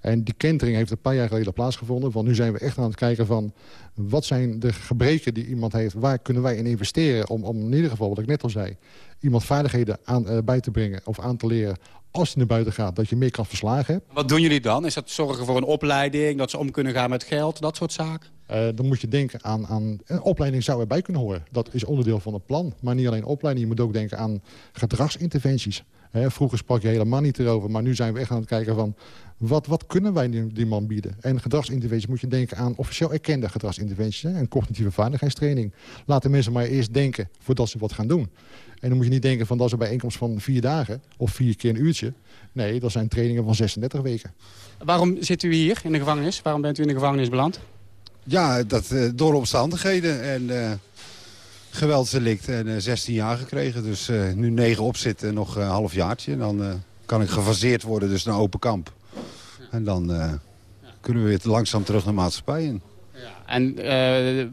Speaker 27: En die kentering heeft een paar jaar geleden plaatsgevonden. Want nu zijn we echt aan het kijken van... wat zijn de gebreken die iemand heeft? Waar kunnen wij in investeren? Om, om in ieder geval, wat ik net al zei... iemand vaardigheden aan, uh, bij te brengen of aan te leren als je naar buiten gaat, dat je meer kan verslagen hebt.
Speaker 24: Wat doen jullie dan? Is dat zorgen voor een opleiding, dat ze om kunnen gaan met geld, dat soort zaken?
Speaker 27: Uh, dan moet je denken aan, aan... Een opleiding zou erbij kunnen horen. Dat is onderdeel van het plan. Maar niet alleen opleiding, je moet ook denken aan gedragsinterventies. He, vroeger sprak je helemaal niet erover, maar nu zijn we echt aan het kijken van... wat, wat kunnen wij die, die man bieden? En gedragsinterventies moet je denken aan officieel erkende gedragsinterventies... Hè, en cognitieve vaardigheidstraining. Laten mensen maar eerst denken voordat ze wat gaan doen. En dan moet je niet denken van dat is een bijeenkomst van vier dagen... of vier keer een uurtje. Nee, dat zijn trainingen van 36 weken.
Speaker 24: Waarom zit u hier in de gevangenis? Waarom bent u in de gevangenis beland?
Speaker 28: Ja, dat, uh, door omstandigheden en uh, geweldsdelict en uh, 16 jaar gekregen. Dus nu 9 opzitten, nog een half jaartje. Dan kan ik gefaseerd worden dus naar open kamp. En dan kunnen we weer langzaam terug naar maatschappij in.
Speaker 24: Ja, en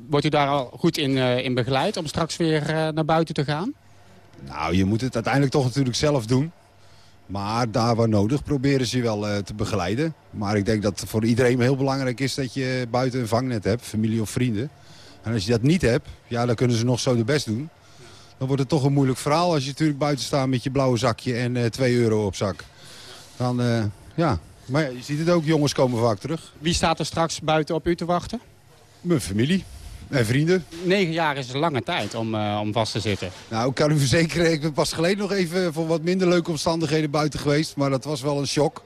Speaker 24: wordt u daar al goed in, in begeleid om straks weer naar buiten te gaan?
Speaker 28: Nou, je moet het uiteindelijk toch natuurlijk zelf doen. Maar daar waar nodig proberen ze je wel uh, te begeleiden. Maar ik denk dat voor iedereen heel belangrijk is dat je buiten een vangnet hebt, familie of vrienden. En als je dat niet hebt, ja, dan kunnen ze nog zo de best doen. Dan wordt het toch een moeilijk verhaal als je natuurlijk buiten staat met je blauwe zakje en uh, 2 euro op zak. Dan, uh, ja. Maar ja, je ziet het ook, jongens komen vaak terug.
Speaker 24: Wie staat er straks buiten op u te wachten?
Speaker 28: Mijn familie. En vrienden.
Speaker 24: Negen jaar is een lange tijd om, uh, om vast te zitten.
Speaker 28: Nou, ik kan u verzekeren, ik ben pas geleden nog even voor wat minder leuke omstandigheden buiten geweest. Maar dat was wel een shock.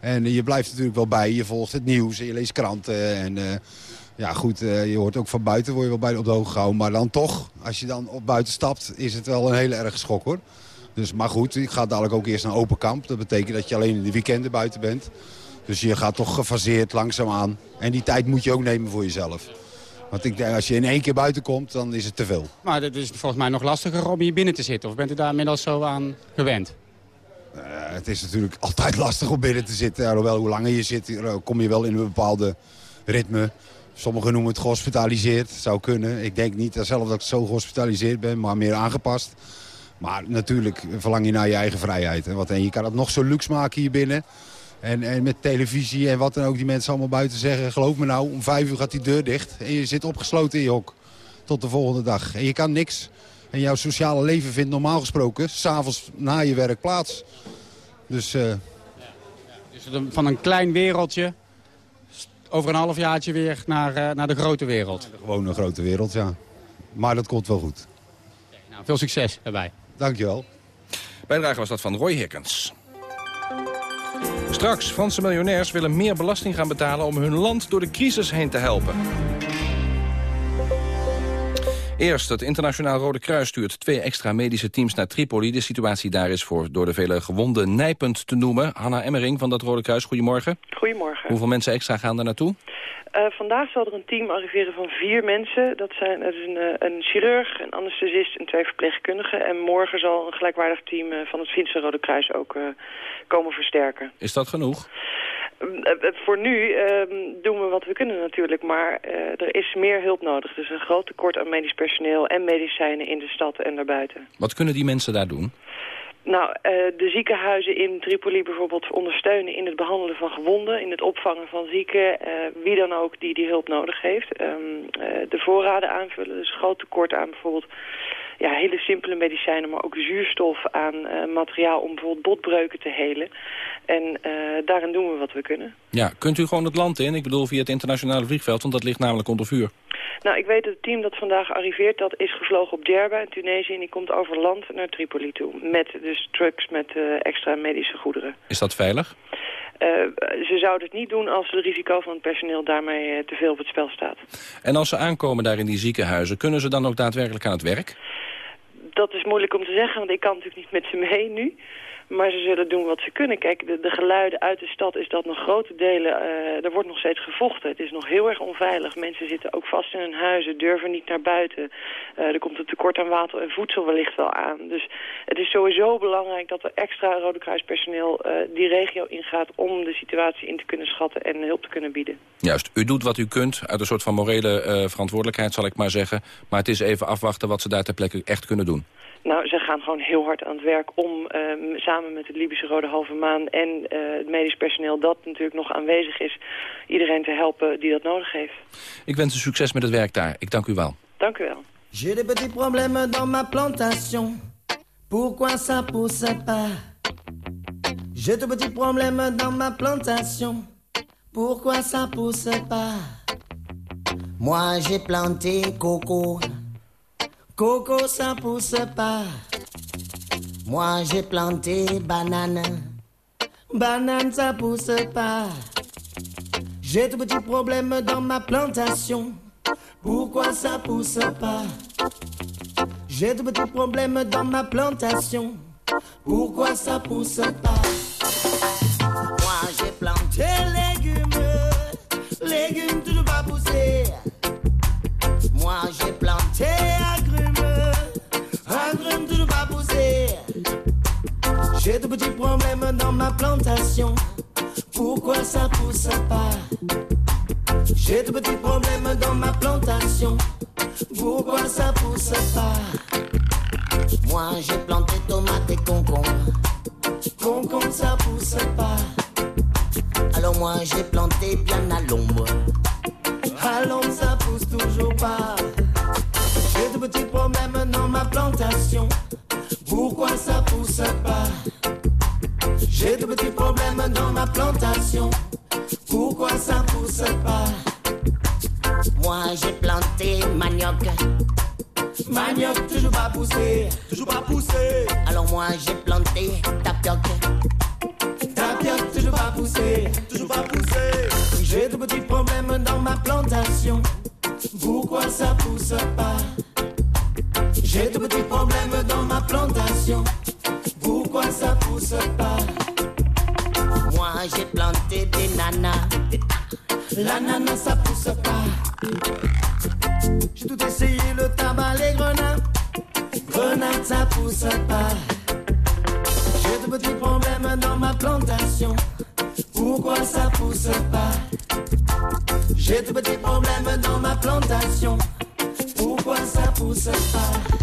Speaker 28: En je blijft natuurlijk wel bij. Je volgt het nieuws en je leest kranten. En uh, ja, goed, je hoort ook van buiten, word je wel bij op de hoogte gehouden. Maar dan toch, als je dan op buiten stapt, is het wel een hele erg schok hoor. Dus, maar goed, ik ga dadelijk ook eerst naar open kamp. Dat betekent dat je alleen in de weekenden buiten bent. Dus je gaat toch gefaseerd langzaam aan. En die tijd moet je ook nemen voor jezelf. Want ik denk, als je in één keer buiten komt, dan is het te veel.
Speaker 24: Maar het is volgens mij nog lastiger om hier binnen te zitten. Of bent u daar inmiddels zo aan gewend?
Speaker 28: Uh, het is natuurlijk altijd lastig om binnen te zitten. Alhoewel, hoe langer je zit, kom je wel in een bepaalde ritme. Sommigen noemen het gehospitaliseerd. Zou kunnen. Ik denk niet zelf dat ik zo gehospitaliseerd ben, maar meer aangepast. Maar natuurlijk verlang je naar je eigen vrijheid. En, wat, en je kan het nog zo luxe maken hier binnen. En, en met televisie en wat dan ook die mensen allemaal buiten zeggen... geloof me nou, om vijf uur gaat die deur dicht. En je zit opgesloten in je hok. Tot de volgende dag. En je kan niks. En jouw sociale leven vindt normaal gesproken... s'avonds na je werk plaats. Dus... Uh...
Speaker 24: Dus van een klein wereldje... over een half jaartje weer naar, uh, naar de grote wereld.
Speaker 28: Ja, gewoon een grote wereld, ja. Maar dat komt wel goed.
Speaker 24: Okay, nou, veel succes erbij.
Speaker 28: Dankjewel.
Speaker 23: Bijdrage was dat van Roy Herkens. Straks, Franse miljonairs willen meer belasting gaan betalen... om hun land door de crisis heen te helpen. Eerst, het Internationaal Rode Kruis stuurt twee extra medische teams naar Tripoli. De situatie daar is voor door de vele gewonden nijpend te noemen. Hanna Emmering van dat Rode Kruis, goedemorgen.
Speaker 29: Goedemorgen.
Speaker 23: Hoeveel mensen extra gaan daar naartoe?
Speaker 29: Uh, vandaag zal er een team arriveren van vier mensen. Dat zijn dat is een, een chirurg, een anesthesist en twee verpleegkundigen. En morgen zal een gelijkwaardig team van het Finse Rode Kruis ook uh, komen versterken.
Speaker 23: Is dat genoeg?
Speaker 29: Uh, voor nu doen we wat we kunnen natuurlijk, maar er is meer hulp nodig. Dus een groot tekort aan medisch personeel en medicijnen in de stad en daarbuiten.
Speaker 23: Wat kunnen die mensen daar doen?
Speaker 29: Nou, uh, de ziekenhuizen in Tripoli bijvoorbeeld ondersteunen in het behandelen van gewonden, in het opvangen van zieken, wie dan ook die die hulp nodig heeft. Uh, de voorraden aanvullen, dus groot tekort aan bijvoorbeeld ja, hele simpele medicijnen, maar ook zuurstof aan materiaal om bijvoorbeeld botbreuken te helen. En daarin doen we wat we kunnen.
Speaker 30: Ja, kunt u gewoon het land in? Ik bedoel via het internationale vliegveld, want dat ligt namelijk onder vuur.
Speaker 29: Nou, ik weet dat het team dat vandaag arriveert, dat is gevlogen op Djerba in Tunesië. En die komt over land naar Tripoli toe. Met dus trucks met extra medische goederen.
Speaker 30: Is dat veilig?
Speaker 29: Uh, ze zouden het niet doen als het risico van het personeel daarmee uh, te veel op het spel staat.
Speaker 30: En als ze aankomen daar in die ziekenhuizen, kunnen ze dan ook daadwerkelijk aan het werk?
Speaker 29: Dat is moeilijk om te zeggen, want ik kan natuurlijk niet met ze mee nu. Maar ze zullen doen wat ze kunnen. Kijk, de, de geluiden uit de stad is dat nog grote delen... Uh, er wordt nog steeds gevochten. Het is nog heel erg onveilig. Mensen zitten ook vast in hun huizen, durven niet naar buiten. Uh, er komt een tekort aan water en voedsel wellicht wel aan. Dus het is sowieso belangrijk dat er extra Rode Kruispersoneel uh, die regio ingaat... om de situatie in te kunnen schatten en hulp te kunnen bieden.
Speaker 30: Juist, u doet wat u kunt uit een soort van morele verantwoordelijkheid, zal ik maar zeggen. Maar het is even afwachten wat ze daar ter plekke echt kunnen doen.
Speaker 29: Nou, ze gaan gewoon heel hard aan het werk om uh, samen met het Libische Rode Halve Maan en uh, het medisch personeel dat natuurlijk nog aanwezig is, iedereen te helpen die dat nodig heeft.
Speaker 30: Ik wens u succes met het werk daar. Ik dank u wel.
Speaker 29: Dank u wel.
Speaker 31: J'ai des petits problèmes dans ma plantation. Pourquoi ça pousse pas? J'ai des petits problèmes dans ma plantation. Pourquoi ça pousse pas? Moi j'ai planté coco. Coco, ça pousse pas. Moi, j'ai planté banane. Banane, ça pousse pas. J'ai de petits problèmes dans ma plantation. Pourquoi ça pousse pas? J'ai de petits problèmes dans ma plantation. Pourquoi ça pousse pas? Petits problèmes dans ma plantation. Pourquoi ça pousse pas? J'ai de petits problèmes dans ma plantation. Pourquoi ça pousse pas? Moi j'ai planté tomates et concombres. Concombre ça pousse pas. Alors moi j'ai planté bien à l'ombre. À ça pousse toujours pas. J'ai de petits problèmes dans ma plantation. Pourquoi ça pousse pas? J'ai de petits problèmes dans ma plantation. Pourquoi ça pousse pas? Moi j'ai planté manioc. Manioc toujours pas poussé, toujours pas poussé. Alors moi j'ai planté tapioc. Tapioc toujours pas poussé, toujours pas poussé. J'ai de petits problèmes dans ma plantation. Pourquoi ça pousse pas? J'ai de petits problèmes dans ma plantation. Pourquoi ça pousse pas? J'ai planté des nanas. L'ananas ça pousse pas. J'ai tout essayé, le tabac, les grenades. Grenades ça pousse pas. J'ai de petits problèmes dans ma plantation. Pourquoi ça pousse pas? J'ai de petits problèmes dans ma plantation. Pourquoi ça pousse pas?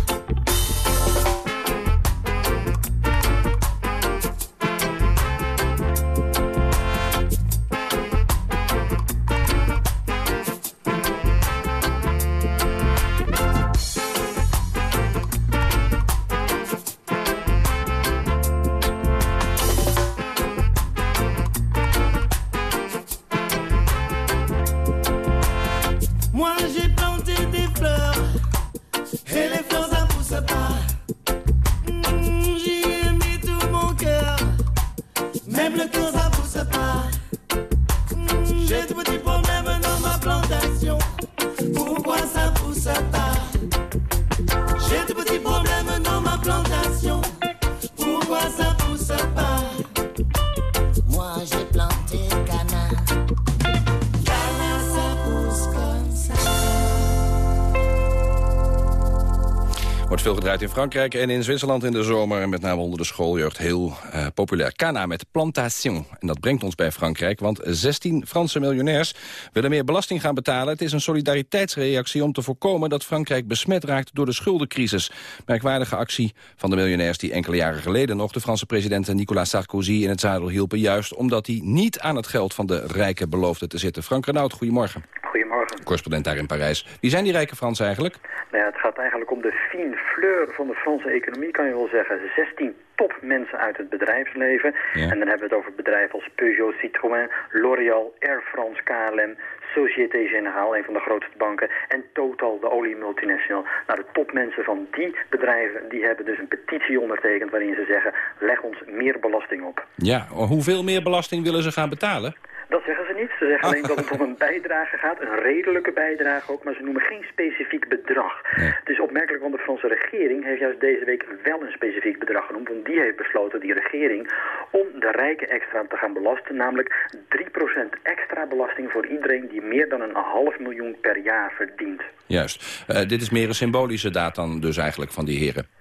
Speaker 30: Gedraaid in Frankrijk en in Zwitserland in de zomer... en met name onder de schooljeugd heel eh, populair. Cana met Plantation. En dat brengt ons bij Frankrijk, want 16 Franse miljonairs... willen meer belasting gaan betalen. Het is een solidariteitsreactie om te voorkomen... dat Frankrijk besmet raakt door de schuldencrisis. Merkwaardige actie van de miljonairs die enkele jaren geleden nog... de Franse president Nicolas Sarkozy in het zadel hielpen... juist omdat hij niet aan het geld van de rijken beloofde te zitten. Frank Renaud, goedemorgen.
Speaker 32: Goedemorgen.
Speaker 33: Goedemorgen.
Speaker 30: Correspondent daar in Parijs. Wie zijn die rijke Fransen eigenlijk?
Speaker 32: Nou ja, het gaat eigenlijk om de fine fleur van de Franse economie, kan je wel zeggen. 16 topmensen uit het bedrijfsleven. En dan hebben we het over bedrijven als Peugeot, Citroën, L'Oréal, Air France, KLM, Société Générale, een van de grootste banken, en Total, de oliemultinational. Nou, de topmensen van die bedrijven, die hebben dus een petitie ondertekend waarin ze zeggen, leg ons meer belasting op.
Speaker 30: Ja, hoeveel meer belasting willen ze gaan betalen?
Speaker 32: Dat zeggen ze niet. Ze zeggen alleen dat het om een bijdrage gaat, een redelijke bijdrage ook, maar ze noemen geen specifiek bedrag. Het is opmerkelijk, want de Franse regering heeft juist deze week wel een specifiek bedrag genoemd, want die heeft besloten, die regering, om de rijken extra te gaan belasten, namelijk 3% extra belasting voor iedereen die meer dan een half miljoen per jaar verdient.
Speaker 30: Juist. Uh, dit is meer een symbolische daad dan dus eigenlijk van die heren.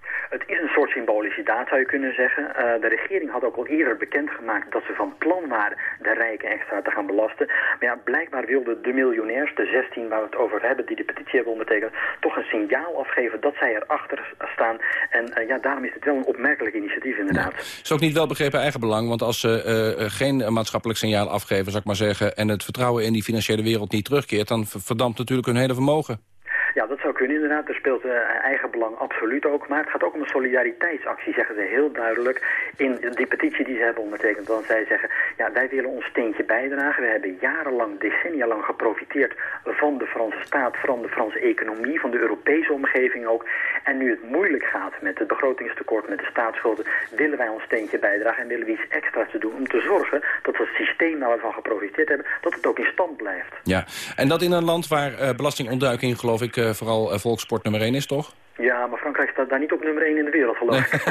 Speaker 32: Soort symbolische daad, zou je kunnen zeggen. Uh, de regering had ook al eerder bekendgemaakt dat ze van plan waren de rijken extra te gaan belasten. Maar ja, blijkbaar wilden de miljonairs, de 16 waar we het over hebben, die de petitie hebben ondertekend, toch een signaal afgeven dat zij erachter staan. En uh, ja, daarom is het wel een opmerkelijk initiatief inderdaad. Ja.
Speaker 30: Is ook niet wel begrepen eigenbelang, want als ze uh, geen maatschappelijk signaal afgeven, zou ik maar zeggen, en het vertrouwen in die financiële wereld niet terugkeert, dan verdampt natuurlijk hun hele vermogen.
Speaker 32: Ja, dat zou kunnen inderdaad. Er speelt uh, eigen belang absoluut ook. Maar het gaat ook om een solidariteitsactie, zeggen ze heel duidelijk. In die petitie die ze hebben ondertekend. Want zij zeggen, ja, wij willen ons steentje bijdragen. We hebben jarenlang, decennia lang geprofiteerd van de Franse staat, van de Franse economie, van de Europese omgeving ook. En nu het moeilijk gaat met het begrotingstekort, met de staatsschulden, willen wij ons steentje bijdragen en willen we iets extra's te doen om te zorgen dat het systeem waar we van geprofiteerd hebben, dat het ook in stand blijft.
Speaker 30: Ja, en dat in een land waar uh, belastingontduiking, geloof ik, uh, vooral uh, volkssport nummer 1 is, toch?
Speaker 32: Ja, maar Frankrijk staat daar niet op nummer 1 in de wereld, geloof ik.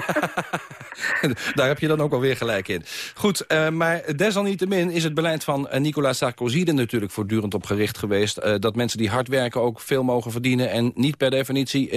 Speaker 30: Nee. daar heb je dan ook alweer gelijk in. Goed, uh, maar desalniettemin is het beleid van uh, Nicolas Sarkozy er natuurlijk voortdurend op gericht geweest. Uh, dat mensen die hard werken ook veel mogen verdienen... en niet per definitie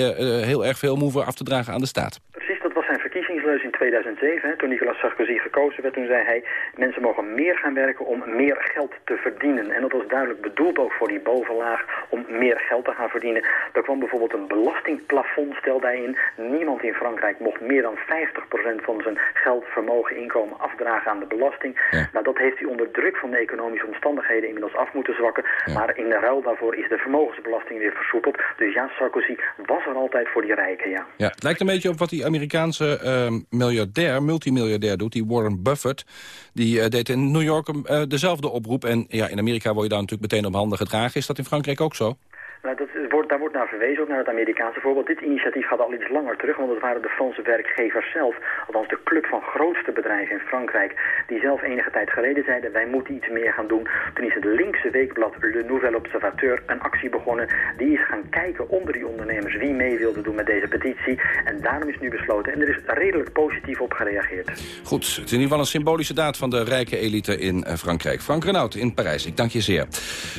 Speaker 30: heel erg veel hoeven af te dragen aan de staat.
Speaker 32: Precies, dat was zijn verkiezingsleus in 2007. Hè, toen Nicolas Sarkozy gekozen werd, toen zei hij... mensen mogen meer gaan werken om meer geld te verdienen. En dat was duidelijk bedoeld ook voor die bovenlaag om meer geld te gaan verdienen. Er kwam bijvoorbeeld een belastingplafond, stelde hij in. Niemand in Frankrijk mocht meer dan 50% van zijn geld, vermogen, inkomen afdragen aan de belasting. Ja. Nou, dat heeft hij onder druk van de economische omstandigheden inmiddels af moeten zwakken. Ja. Maar in de ruil daarvoor is de vermogensbelasting weer versoepeld. Dus ja, Sarkozy was er altijd voor die rijken, ja.
Speaker 30: Ja, het lijkt een beetje op wat die Amerikaanse uh, miljardair, multimiljardair doet, die Warren Buffett. Die uh, deed in New York uh, dezelfde oproep. En ja, in Amerika word je daar natuurlijk meteen op handen gedragen. Is dat in Frankrijk ook zo?
Speaker 32: Dat wordt, daar wordt naar verwezen, ook naar het Amerikaanse voorbeeld. Dit initiatief gaat al iets langer terug, want het waren de Franse werkgevers zelf, althans de club van grootste bedrijven in Frankrijk, die zelf enige tijd geleden zeiden, wij moeten iets meer gaan doen. Toen is het linkse weekblad Le Nouvel Observateur een actie begonnen. Die is gaan kijken onder die ondernemers wie mee wilde doen met deze petitie. En daarom is nu besloten. En er is redelijk positief op gereageerd.
Speaker 30: Goed, het is in ieder geval een symbolische daad van de rijke elite in Frankrijk. Frank Renaud in Parijs, ik dank je zeer.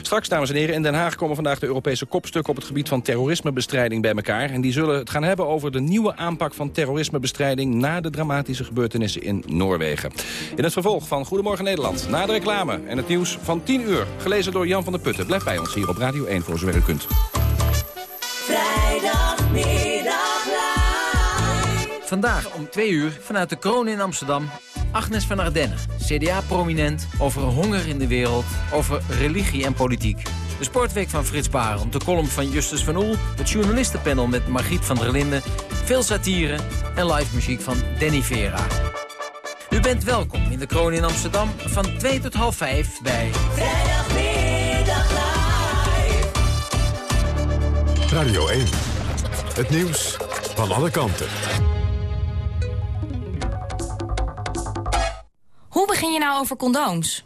Speaker 30: Straks, dames en heren, in Den Haag komen vandaag de Europese kopstukken op het gebied van terrorismebestrijding bij elkaar. En die zullen het gaan hebben over de nieuwe aanpak van terrorismebestrijding... na de dramatische gebeurtenissen in Noorwegen. In het vervolg van Goedemorgen Nederland. Na de reclame en het nieuws van 10 uur. Gelezen door Jan van der Putten. Blijf bij ons hier op Radio 1 voor zover u kunt.
Speaker 34: Vrijdagmiddag. Vandaag om 2 uur vanuit de kroon in Amsterdam... Agnes van Ardenne, CDA-prominent, over honger in de wereld, over religie en politiek. De Sportweek van Frits Barend, de column van Justus van Oel... het journalistenpanel met Margriet van der Linden... veel satire en live muziek van Danny Vera. U bent welkom in de Kroon in Amsterdam van 2 tot half 5 bij...
Speaker 1: Vrijdagmiddag live. Radio 1. Het nieuws van alle kanten.
Speaker 26: Hoe begin je nou over condooms?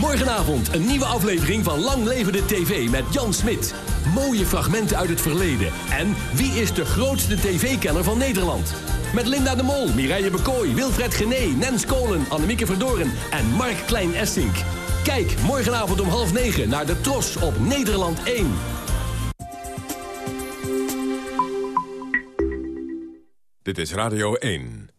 Speaker 1: Morgenavond een nieuwe aflevering van Lang Leven de TV met Jan Smit. Mooie fragmenten uit het verleden. En wie is de grootste tv-kenner van Nederland? Met Linda de Mol, Mireille Bekooi, Wilfred Gené, Nens Kolen, Annemieke Verdoren en Mark Klein-Essink. Kijk morgenavond om half negen naar de Tros op Nederland 1.
Speaker 35: Dit is Radio 1.